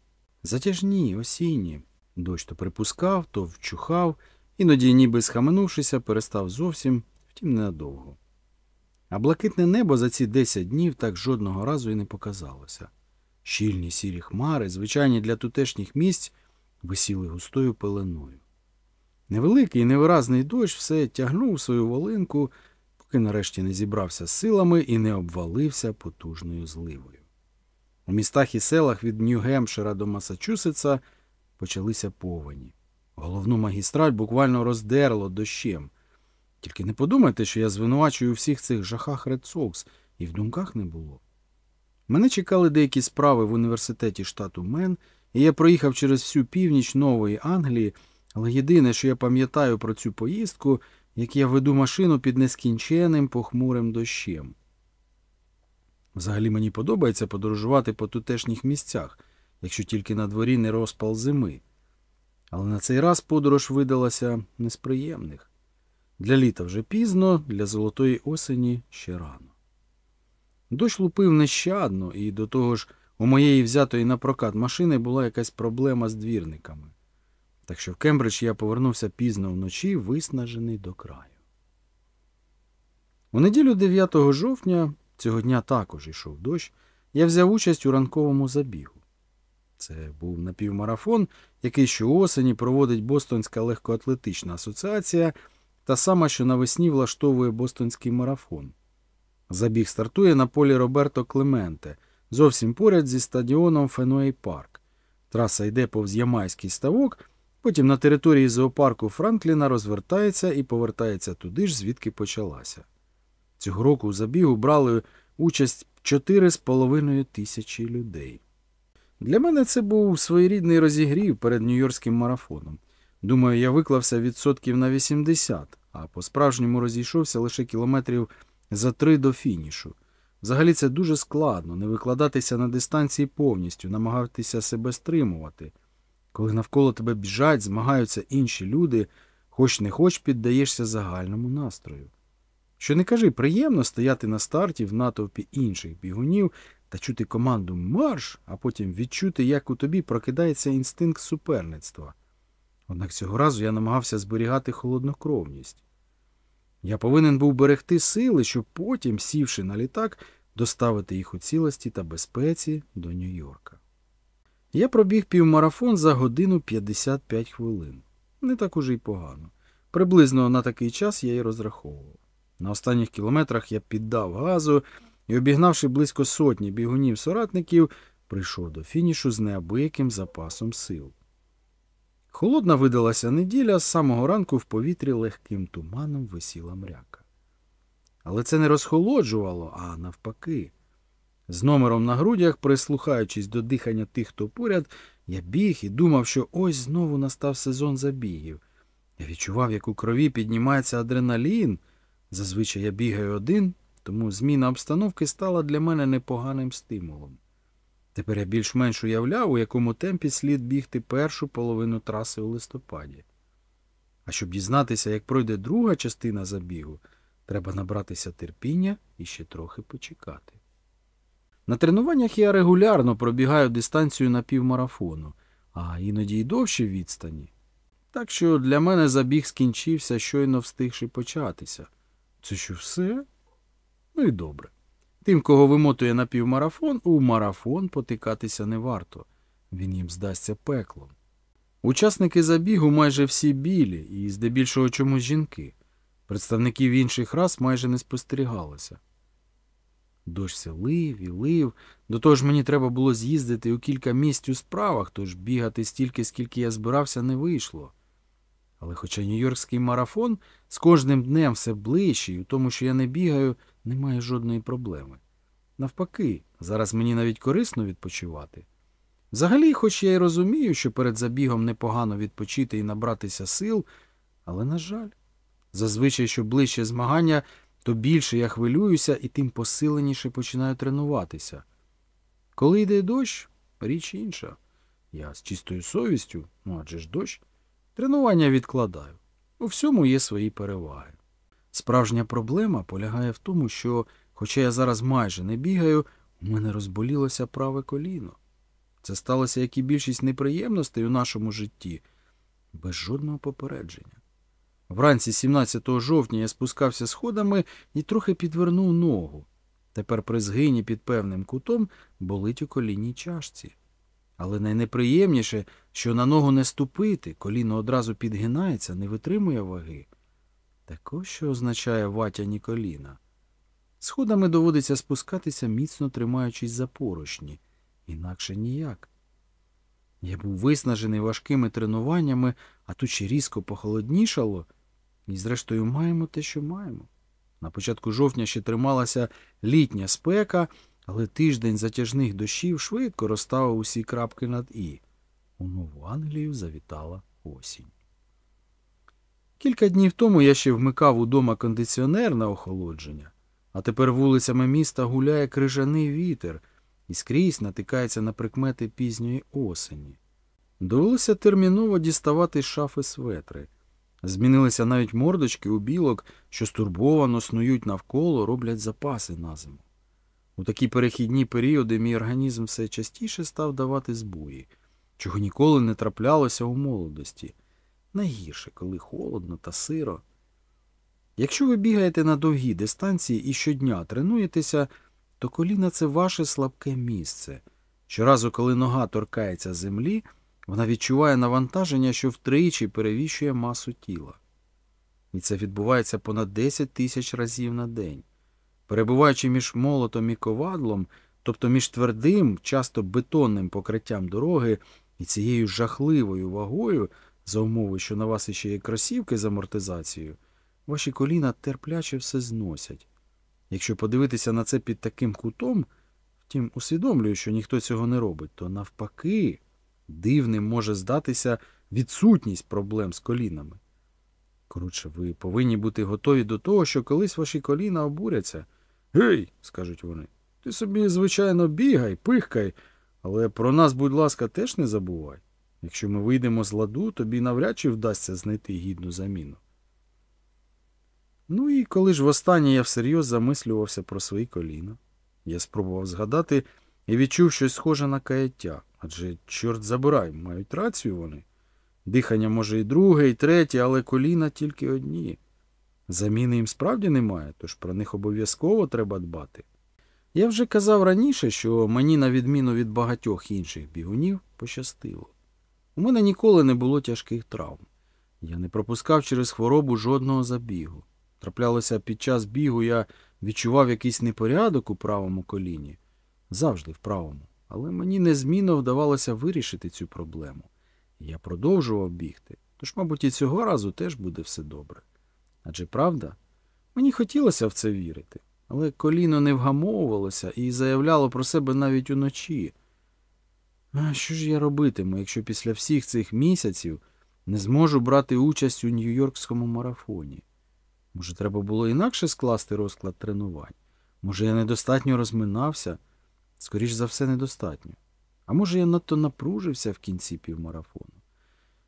Затяжні, осінні. Дощ то припускав, то вчухав, іноді, ніби схаменувшися, перестав зовсім, втім ненадовго. А блакитне небо за ці десять днів так жодного разу і не показалося. Щільні сірі хмари, звичайні для тутешніх місць, висіли густою пеленою. Невеликий невиразний дощ все тягнув свою волинку, поки нарешті не зібрався з силами і не обвалився потужною зливою. У містах і селах від Нью-Гемпшира до Масачусетса почалися повені. Головну магістраль буквально роздерло дощем. Тільки не подумайте, що я звинувачую у всіх цих жахах Ред Сокс, і в думках не було. Мене чекали деякі справи в університеті штату Мен, я проїхав через всю північ Нової Англії, але єдине, що я пам'ятаю про цю поїздку, як я веду машину під нескінченним похмурим дощем. Взагалі мені подобається подорожувати по тутешніх місцях, якщо тільки на дворі не розпал зими. Але на цей раз подорож видалася не з приємних. Для літа вже пізно, для золотої осені ще рано. Дощ лупив нещадно, і до того ж у моєї взятої на прокат машини була якась проблема з двірниками. Так що в Кембридж я повернувся пізно вночі, виснажений до краю. У неділю 9 жовтня, цього дня також йшов дощ, я взяв участь у ранковому забігу. Це був напівмарафон, який щоосені проводить Бостонська легкоатлетична асоціація, та сама, що навесні влаштовує Бостонський марафон. Забіг стартує на полі Роберто Клементе, зовсім поряд зі стадіоном Фенуей Парк. Траса йде повз Ямайський ставок, потім на території зоопарку Франкліна розвертається і повертається туди ж, звідки почалася. Цього року у забігу брали участь 4,5 тисячі людей. Для мене це був своєрідний розігрів перед Нью-Йоркським марафоном. Думаю, я виклався відсотків на 80, а по-справжньому розійшовся лише кілометрів за три до фінішу. Взагалі це дуже складно не викладатися на дистанції повністю, намагатися себе стримувати. Коли навколо тебе біжать, змагаються інші люди, хоч не хоч піддаєшся загальному настрою. Що не кажи, приємно стояти на старті в натовпі інших бігунів та чути команду марш, а потім відчути, як у тобі прокидається інстинкт суперництва. Однак цього разу я намагався зберігати холоднокровність. Я повинен був берегти сили, щоб потім, сівши на літак, доставити їх у цілості та безпеці до Нью-Йорка. Я пробіг півмарафон за годину 55 хвилин. Не так уже й погано. Приблизно на такий час я й розраховував. На останніх кілометрах я піддав газу і, обігнавши близько сотні бігунів соратників, прийшов до фінішу з неабияким запасом сил. Холодна видалася неділя, з самого ранку в повітрі легким туманом висіла мряка. Але це не розхолоджувало, а навпаки. З номером на грудях, прислухаючись до дихання тих, хто поряд, я біг і думав, що ось знову настав сезон забігів. Я відчував, як у крові піднімається адреналін. Зазвичай я бігаю один, тому зміна обстановки стала для мене непоганим стимулом. Тепер я більш-менш уявляв, у якому темпі слід бігти першу половину траси у листопаді. А щоб дізнатися, як пройде друга частина забігу, треба набратися терпіння і ще трохи почекати. На тренуваннях я регулярно пробігаю дистанцію на півмарафону, а іноді й довші відстані. Так що для мене забіг скінчився, щойно встигши початися. Це що все? Ну і добре. Тим, кого вимотує на півмарафон, у марафон потикатися не варто. Він їм здасться пеклом. Учасники забігу майже всі білі і здебільшого чомусь жінки. Представників інших рас майже не спостерігалося. Дощ лив і лив. До того ж мені треба було з'їздити у кілька місць у справах, тож бігати стільки, скільки я збирався, не вийшло. Але хоча Нью-Йоркський марафон з кожним днем все ближче, і у тому, що я не бігаю, немає жодної проблеми. Навпаки, зараз мені навіть корисно відпочивати. Взагалі, хоч я й розумію, що перед забігом непогано відпочити і набратися сил, але, на жаль, зазвичай, що ближче змагання, то більше я хвилююся і тим посиленіше починаю тренуватися. Коли йде дощ, річ інша. Я з чистою совістю, ну адже ж дощ, тренування відкладаю. У всьому є свої переваги. Справжня проблема полягає в тому, що, хоча я зараз майже не бігаю, у мене розболілося праве коліно. Це сталося, як і більшість неприємностей у нашому житті, без жодного попередження. Вранці 17 жовтня я спускався сходами і трохи підвернув ногу. Тепер при згині під певним кутом болить у колінній чашці. Але найнеприємніше, що на ногу не ступити, коліно одразу підгинається, не витримує ваги. Так ось що означає ватяні коліна. Сходами доводиться спускатися, міцно тримаючись за поручні, інакше ніяк. Я був виснажений важкими тренуваннями, а тут ще різко похолоднішало, і, зрештою, маємо те, що маємо. На початку жовтня ще трималася літня спека, але тиждень затяжних дощів швидко розставив усі крапки над І. У Нову Англію завітала осінь. Кілька днів тому я ще вмикав удома кондиціонер на охолодження, а тепер вулицями міста гуляє крижаний вітер і скрізь натикається на прикмети пізньої осені. Довелося терміново діставати шафи светри. Змінилися навіть мордочки у білок, що стурбовано снують навколо, роблять запаси на зиму. У такі перехідні періоди мій організм все частіше став давати збої, чого ніколи не траплялося у молодості. Найгірше, коли холодно та сиро. Якщо ви бігаєте на довгі дистанції і щодня тренуєтеся, то коліна це ваше слабке місце. Щоразу, коли нога торкається землі, вона відчуває навантаження, що втричі перевіщує масу тіла. І це відбувається понад 10 тисяч разів на день. Перебуваючи між молотом і ковадлом, тобто між твердим, часто бетонним покриттям дороги і цією жахливою вагою, за умови, що на вас іще є кросівки з амортизацією, ваші коліна терпляче все зносять. Якщо подивитися на це під таким кутом, втім, усвідомлюю, що ніхто цього не робить, то навпаки, дивним може здатися відсутність проблем з колінами. Коротше, ви повинні бути готові до того, що колись ваші коліна обуряться. Гей, скажуть вони, ти собі, звичайно, бігай, пихкай, але про нас, будь ласка, теж не забувай. Якщо ми вийдемо з ладу, тобі навряд чи вдасться знайти гідну заміну. Ну і коли ж востаннє я всерйоз замислювався про свої коліна, я спробував згадати і відчув щось схоже на каяття, адже, чорт забирай, мають рацію вони. Дихання може і друге, і третє, але коліна тільки одні. Заміни їм справді немає, тож про них обов'язково треба дбати. Я вже казав раніше, що мені, на відміну від багатьох інших бігунів, пощастило. У мене ніколи не було тяжких травм. Я не пропускав через хворобу жодного забігу. Траплялося під час бігу, я відчував якийсь непорядок у правому коліні, завжди в правому, але мені незмінно вдавалося вирішити цю проблему. Я продовжував бігти, тож, мабуть, і цього разу теж буде все добре. Адже правда, мені хотілося в це вірити, але коліно не вгамовувалося і заявляло про себе навіть уночі. А що ж я робитиму, якщо після всіх цих місяців не зможу брати участь у Нью-Йоркському марафоні? Може, треба було інакше скласти розклад тренувань? Може, я недостатньо розминався? Скоріш за все, недостатньо. А може, я надто напружився в кінці півмарафону.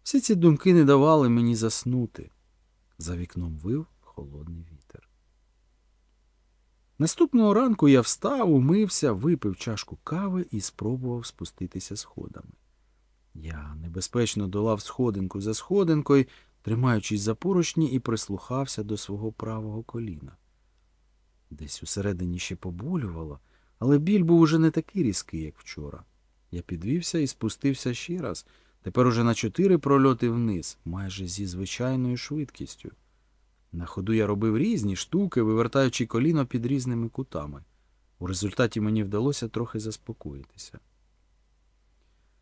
Всі ці думки не давали мені заснути. За вікном вив холодний вітер. Наступного ранку я встав, умився, випив чашку кави і спробував спуститися сходами. Я небезпечно долав сходинку за сходинкою, тримаючись за поручні і прислухався до свого правого коліна. Десь усередині ще поболювало, але біль був уже не такий різкий, як вчора. Я підвівся і спустився ще раз, тепер уже на чотири прольоти вниз, майже зі звичайною швидкістю. На ходу я робив різні штуки, вивертаючи коліно під різними кутами. У результаті мені вдалося трохи заспокоїтися.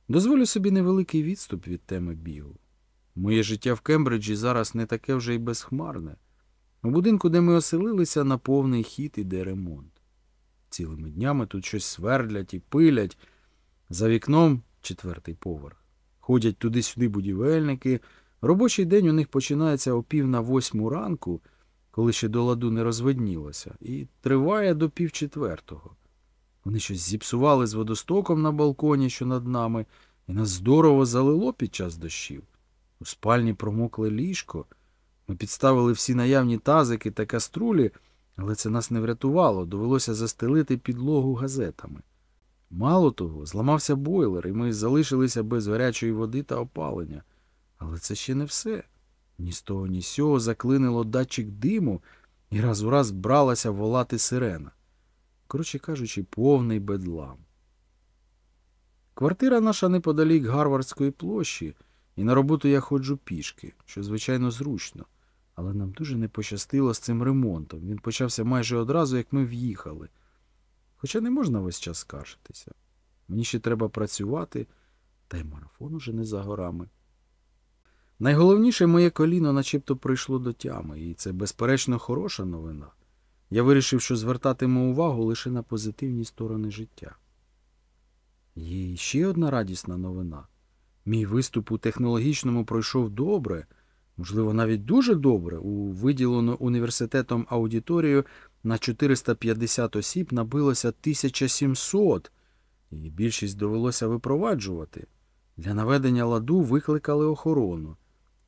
Дозволю собі невеликий відступ від теми бігу. Моє життя в Кембриджі зараз не таке вже й безхмарне. У будинку, де ми оселилися, на повний хід іде ремонт. Цілими днями тут щось свердлять і пилять. За вікном четвертий поверх. Ходять туди-сюди будівельники. Робочий день у них починається о пів на восьму ранку, коли ще до ладу не розвиднілося, і триває до пів четвертого. Вони щось зіпсували з водостоком на балконі, що над нами, і нас здорово залило під час дощів. У спальні промокле ліжко. Ми підставили всі наявні тазики та каструлі, але це нас не врятувало, довелося застелити підлогу газетами. Мало того, зламався бойлер, і ми залишилися без гарячої води та опалення. Але це ще не все. Ні з того, ні з сього заклинило датчик диму, і раз у раз бралася волати сирена. Коротше кажучи, повний бедлам. Квартира наша неподалік Гарвардської площі, і на роботу я ходжу пішки, що, звичайно, зручно. Але нам дуже не пощастило з цим ремонтом. Він почався майже одразу, як ми в'їхали. Хоча не можна весь час скаржитися. Мені ще треба працювати, та й марафон уже не за горами. Найголовніше моє коліно начебто прийшло до тями, і це, безперечно, хороша новина. Я вирішив, що звертатиму увагу лише на позитивні сторони життя. Є ще одна радісна новина. Мій виступ у технологічному пройшов добре, можливо, навіть дуже добре. У виділену університетом аудиторію на 450 осіб набилося 1700, і більшість довелося випроваджувати. Для наведення ладу викликали охорону.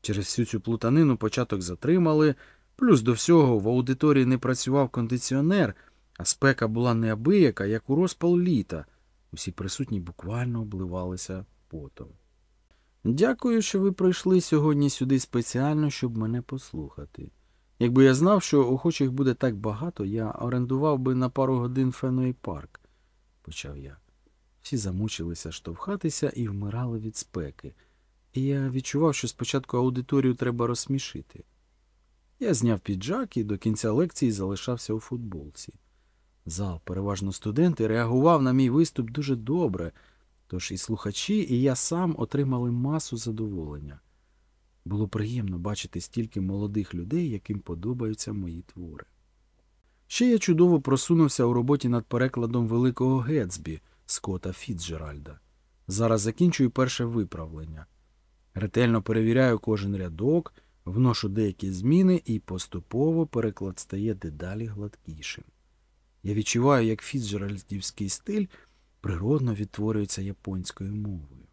Через всю цю плутанину початок затримали, плюс до всього в аудиторії не працював кондиціонер, а спека була неабияка, як у розпал літа. Усі присутні буквально обливалися потом. Дякую, що ви прийшли сьогодні сюди спеціально, щоб мене послухати. Якби я знав, що охочих буде так багато, я орендував би на пару годин Фенуей парк, почав я. Всі замучилися штовхатися і вмирали від спеки, і я відчував, що спочатку аудиторію треба розсмішити. Я зняв піджак і до кінця лекції залишався у футболці. Зал, переважно студенти, реагував на мій виступ дуже добре, тож і слухачі, і я сам отримали масу задоволення. Було приємно бачити стільки молодих людей, яким подобаються мої твори. Ще я чудово просунувся у роботі над перекладом великого Гетсбі Скота Фіцджеральда. Зараз закінчую перше виправлення. Ретельно перевіряю кожен рядок, вношу деякі зміни і поступово переклад стає дедалі гладкішим. Я відчуваю, як фіцджеральдівський стиль природно відтворюється японською мовою.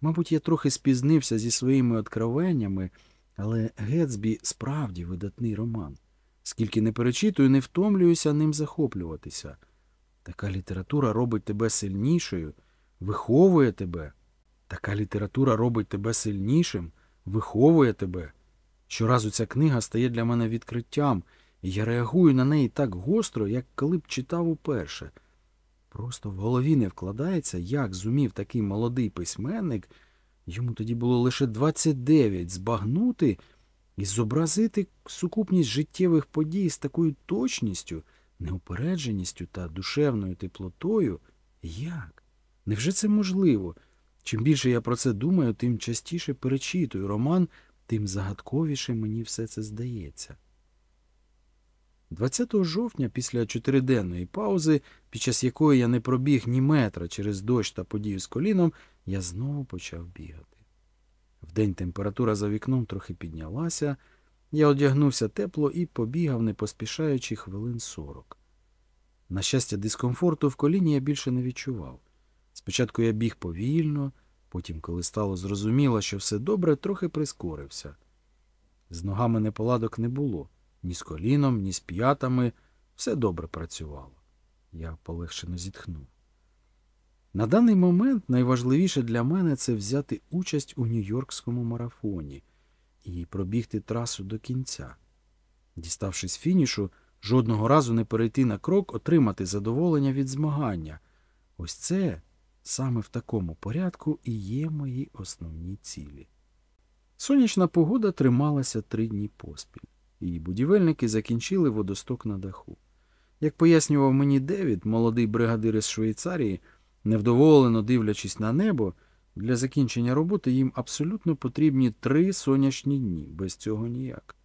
Мабуть, я трохи спізнився зі своїми откровеннями, але Гетсбі справді видатний роман. Скільки не перечитую, не втомлююся ним захоплюватися. Така література робить тебе сильнішою, виховує тебе. Така література робить тебе сильнішим, виховує тебе. Щоразу ця книга стає для мене відкриттям, і я реагую на неї так гостро, як коли б читав уперше. Просто в голові не вкладається, як зумів такий молодий письменник, йому тоді було лише 29, збагнути і зобразити сукупність життєвих подій з такою точністю, неупередженістю та душевною теплотою. Як? Невже це можливо? Чим більше я про це думаю, тим частіше перечитую роман, тим загадковіше мені все це здається. 20 жовтня, після чотириденної паузи, під час якої я не пробіг ні метра через дощ та подію з коліном, я знову почав бігати. Вдень температура за вікном трохи піднялася, я одягнувся тепло і побігав, не поспішаючи хвилин сорок. На щастя, дискомфорту в коліні я більше не відчував. Спочатку я біг повільно, потім, коли стало зрозуміло, що все добре, трохи прискорився. З ногами неполадок не було ні з коліном, ні з п'ятами. Все добре працювало. Я полегшено зітхнув. На даний момент найважливіше для мене це взяти участь у Нью-Йоркському марафоні і пробігти трасу до кінця. Діставшись фінішу, жодного разу не перейти на крок, отримати задоволення від змагання. Ось це саме в такому порядку і є мої основні цілі. Сонячна погода трималася три дні поспіль, і будівельники закінчили водосток на даху. Як пояснював мені Девід, молодий бригадир із Швейцарії, невдоволено дивлячись на небо, для закінчення роботи їм абсолютно потрібні три сонячні дні, без цього ніяк.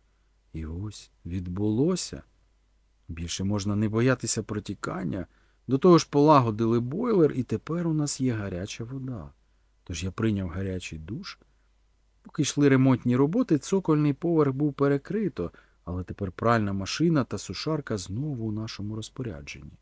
І ось відбулося. Більше можна не боятися протікання. До того ж полагодили бойлер, і тепер у нас є гаряча вода. Тож я прийняв гарячий душ. Поки йшли ремонтні роботи, цокольний поверх був перекрито, але тепер пральна машина та сушарка знову у нашому розпорядженні.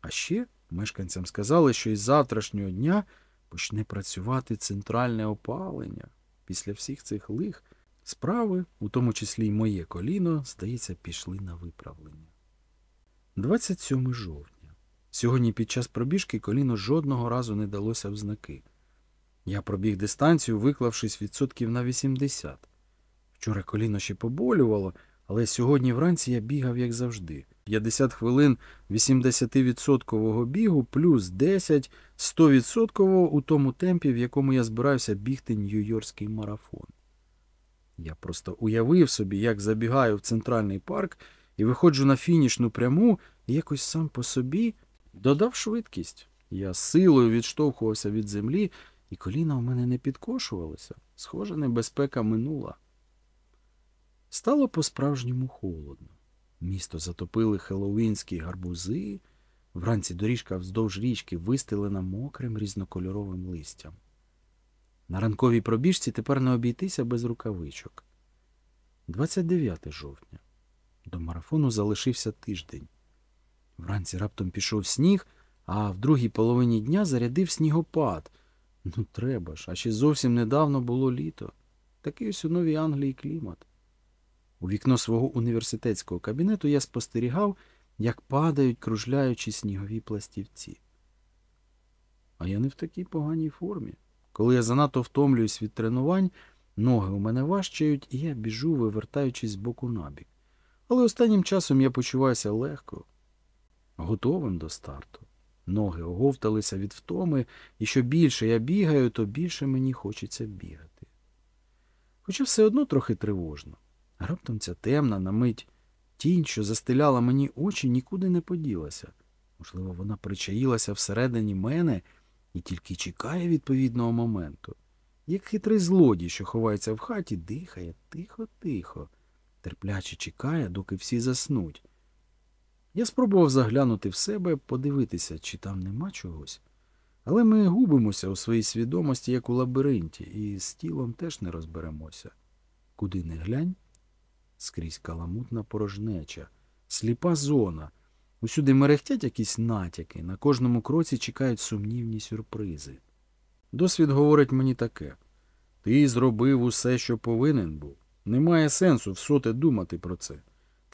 А ще мешканцям сказали, що із завтрашнього дня почне працювати центральне опалення. Після всіх цих лих справи, у тому числі й моє коліно, здається, пішли на виправлення. 27 жовтня. Сьогодні під час пробіжки коліно жодного разу не далося в знаки. Я пробіг дистанцію, виклавшись відсотків на 80. Вчора коліно ще поболювало, але сьогодні вранці я бігав, як завжди. 50 хвилин 80% бігу плюс 10 100% у тому темпі, в якому я збираюся бігти Нью-Йоркський марафон. Я просто уявив собі, як забігаю в центральний парк і виходжу на фінішну пряму, і якось сам по собі додав швидкість. Я силою відштовхувався від землі, і коліна у мене не підкошувалися. Схоже, небезпека минула. Стало по-справжньому холодно. Місто затопили хеллоуінські гарбузи, вранці доріжка вздовж річки вистелена мокрим різнокольоровим листям. На ранковій пробіжці тепер не обійтися без рукавичок. 29 жовтня. До марафону залишився тиждень. Вранці раптом пішов сніг, а в другій половині дня зарядив снігопад. Ну, треба ж, а ще зовсім недавно було літо. Такий ось у Новій Англії клімат. У вікно свого університетського кабінету я спостерігав, як падають, кружляючи снігові пластівці. А я не в такій поганій формі. Коли я занадто втомлююсь від тренувань, ноги у мене важчають, і я біжу, вивертаючись з боку набік. Але останнім часом я почуваюся легко, готовим до старту. Ноги оговталися від втоми, і що більше я бігаю, то більше мені хочеться бігати. Хоча все одно трохи тривожно. А раптом ця темна на мить тінь, що застеляла мені очі, нікуди не поділася. Можливо, вона причаїлася всередині мене і тільки чекає відповідного моменту. Як хитрий злодій, що ховається в хаті, дихає тихо-тихо, терпляче чекає, доки всі заснуть. Я спробував заглянути в себе, подивитися, чи там нема чогось. Але ми губимося у своїй свідомості, як у лабіринті, і з тілом теж не розберемося. Куди не глянь, скрізь каламутна порожнеча, сліпа зона. Усюди мерехтять якісь натяки, на кожному кроці чекають сумнівні сюрпризи. Досвід говорить мені таке ти зробив усе, що повинен був. Немає сенсу всоте думати про це.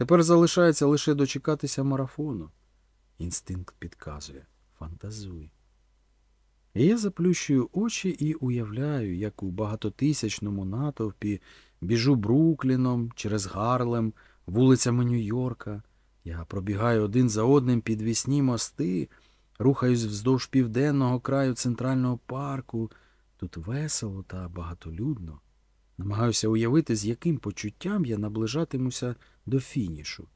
Тепер залишається лише дочекатися марафону. Інстинкт підказує фантазуй. І я заплющую очі і уявляю, як у багатотисячному натовпі біжу Брукліном через Гарлем, вулицями Нью-Йорка. Я пробігаю один за одним підвісні мости, рухаюсь вздовж південного краю центрального парку. Тут весело та багатолюдно. Намагаюся уявити, з яким почуттям я наближатимуся до фінішу.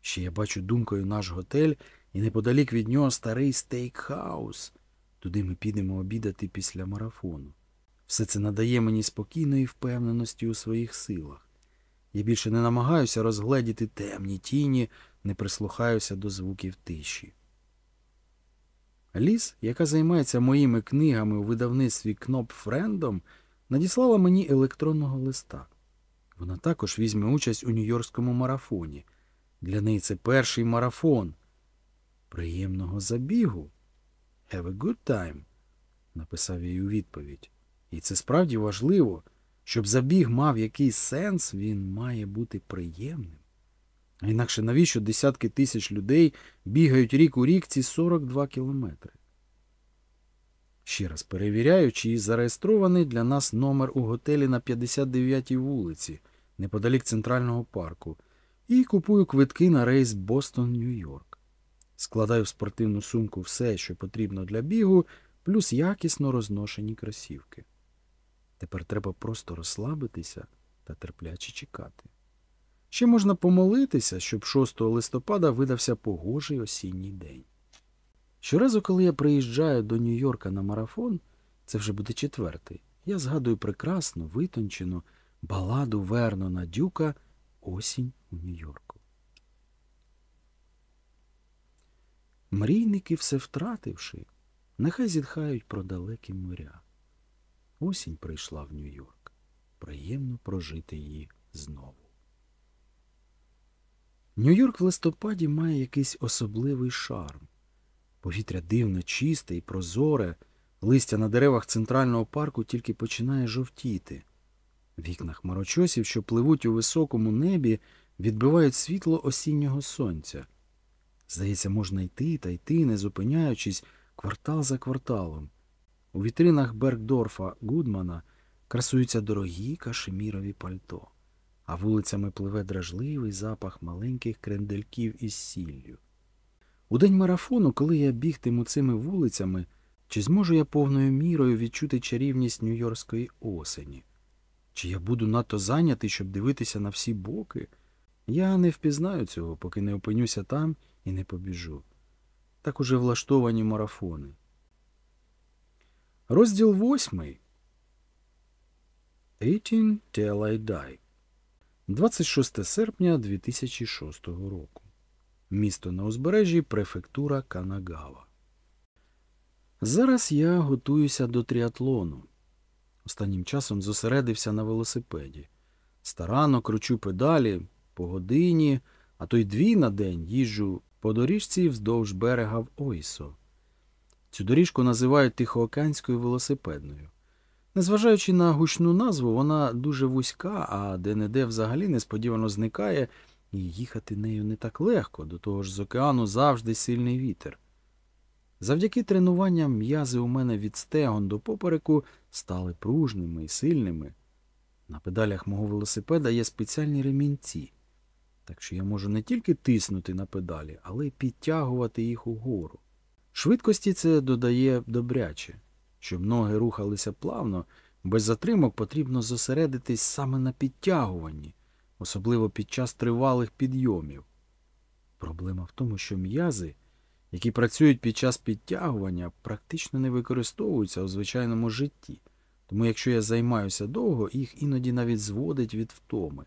Ще я бачу думкою наш готель і неподалік від нього старий стейкхаус. Туди ми підемо обідати після марафону. Все це надає мені спокійної впевненості у своїх силах. Я більше не намагаюся розгледіти темні тіні, не прислухаюся до звуків тиші. Ліс, яка займається моїми книгами у видавництві Кноп Френдом, надіслала мені електронного листа. Вона також візьме участь у Нью-Йоркському марафоні. Для неї це перший марафон. Приємного забігу. Have a good time, написав їй у відповідь. І це справді важливо. Щоб забіг мав якийсь сенс, він має бути приємним. А інакше навіщо десятки тисяч людей бігають рік у рік ці 42 кілометри? Ще раз перевіряю, чи зареєстрований для нас номер у готелі на 59-й вулиці, неподалік центрального парку, і купую квитки на рейс Бостон-Нью-Йорк. Складаю в спортивну сумку все, що потрібно для бігу, плюс якісно розношені кросівки. Тепер треба просто розслабитися та терпляче чекати. Ще можна помолитися, щоб 6 листопада видався погожий осінній день. Щоразу, коли я приїжджаю до Нью-Йорка на марафон, це вже буде четвертий, я згадую прекрасну, витончену баладу Вернона Дюка Осінь у Нью-Йорку. Мрійники, все втративши, нехай зітхають про далекі моря. Осінь прийшла в Нью-Йорк. Приємно прожити її знову. Нью-Йорк в листопаді має якийсь особливий шарм. Повітря дивно, чисте і прозоре, листя на деревах центрального парку тільки починає жовтіти. Вікна хмарочосів, що пливуть у високому небі, відбивають світло осіннього сонця. Здається, можна йти та йти, не зупиняючись, квартал за кварталом. У вітринах Бергдорфа Гудмана красуються дорогі кашемірові пальто, а вулицями пливе дражливий запах маленьких крендельків із сіллю. У день марафону, коли я бігтиму цими вулицями, чи зможу я повною мірою відчути чарівність нью-йоркської осені? Чи я буду надто зайнятий, щоб дивитися на всі боки? Я не впізнаю цього, поки не опинюся там і не побіжу. Так уже влаштовані марафони. Розділ восьмий. 18 Till I Die. 26 серпня 2006 року. Місто на узбережжі префектура Канагава. Зараз я готуюся до тріатлону. Останнім часом зосередився на велосипеді. Старанно кручу педалі по годині, а то й дві на день їжджу по доріжці вздовж берега в Ойсо. Цю доріжку називають Тихоокеанською велосипедною. Незважаючи на гучну назву, вона дуже вузька, а де-не-де взагалі несподівано зникає, і їхати нею не так легко, до того ж з океану завжди сильний вітер. Завдяки тренуванням м'язи у мене від стегон до попереку стали пружними і сильними. На педалях мого велосипеда є спеціальні ремінці, так що я можу не тільки тиснути на педалі, але й підтягувати їх угору. Швидкості це додає добряче. Щоб ноги рухалися плавно, без затримок потрібно зосередитись саме на підтягуванні, особливо під час тривалих підйомів. Проблема в тому, що м'язи, які працюють під час підтягування, практично не використовуються у звичайному житті, тому якщо я займаюся довго, їх іноді навіть зводить від втоми.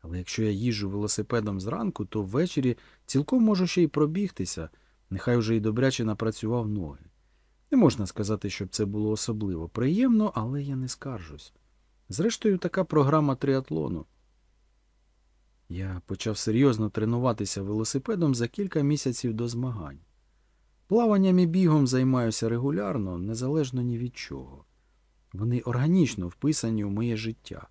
Але якщо я їжджу велосипедом зранку, то ввечері цілком можу ще й пробігтися, нехай уже й добряче напрацював ноги. Не можна сказати, щоб це було особливо приємно, але я не скаржусь. Зрештою, така програма тріатлону. Я почав серйозно тренуватися велосипедом за кілька місяців до змагань. Плаванням і бігом займаюся регулярно, незалежно ні від чого. Вони органічно вписані у моє життя,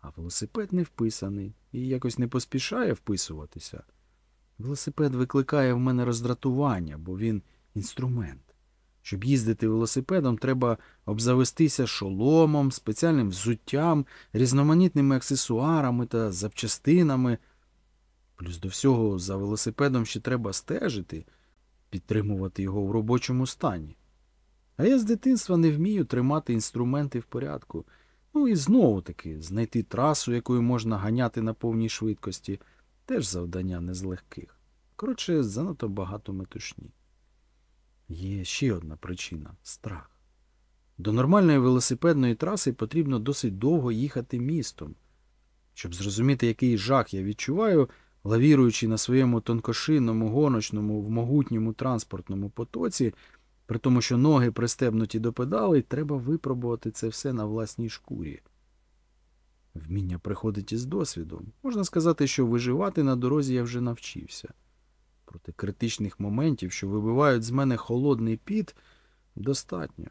а велосипед не вписаний і якось не поспішає вписуватися. Велосипед викликає в мене роздратування, бо він інструмент. Щоб їздити велосипедом, треба обзавестися шоломом, спеціальним взуттям, різноманітними аксесуарами та запчастинами. Плюс до всього за велосипедом ще треба стежити, підтримувати його в робочому стані. А я з дитинства не вмію тримати інструменти в порядку. Ну і знову таки знайти трасу, якою можна ганяти на повній швидкості, теж завдання не з легких. Коротше, занадто багато метушні. Є ще одна причина страх. До нормальної велосипедної траси потрібно досить довго їхати містом. Щоб зрозуміти, який жах я відчуваю, лавіруючи на своєму тонкошинному, гоночному, в могутньому транспортному потоці, при тому, що ноги пристебнуті до педалей, треба випробувати це все на власній шкурі. Вміння приходить із досвідом. Можна сказати, що виживати на дорозі я вже навчився проти критичних моментів, що вибивають з мене холодний піт, достатньо.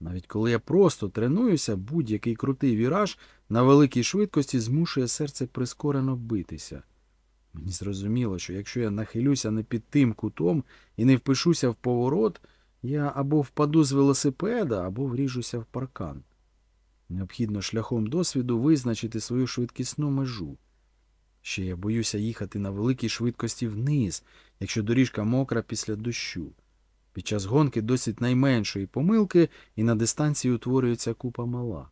Навіть коли я просто тренуюся, будь-який крутий віраж на великій швидкості змушує серце прискорено битися. Мені зрозуміло, що якщо я нахилюся не під тим кутом і не впишуся в поворот, Я або впаду з велосипеда, або вріжуся в паркан. Необхідно шляхом досвіду визначити свою швидкісну межу. Ще я боюся їхати на великій швидкості вниз, якщо доріжка мокра після дощу. Під час гонки досить найменшої помилки, і на дистанції утворюється купа мала.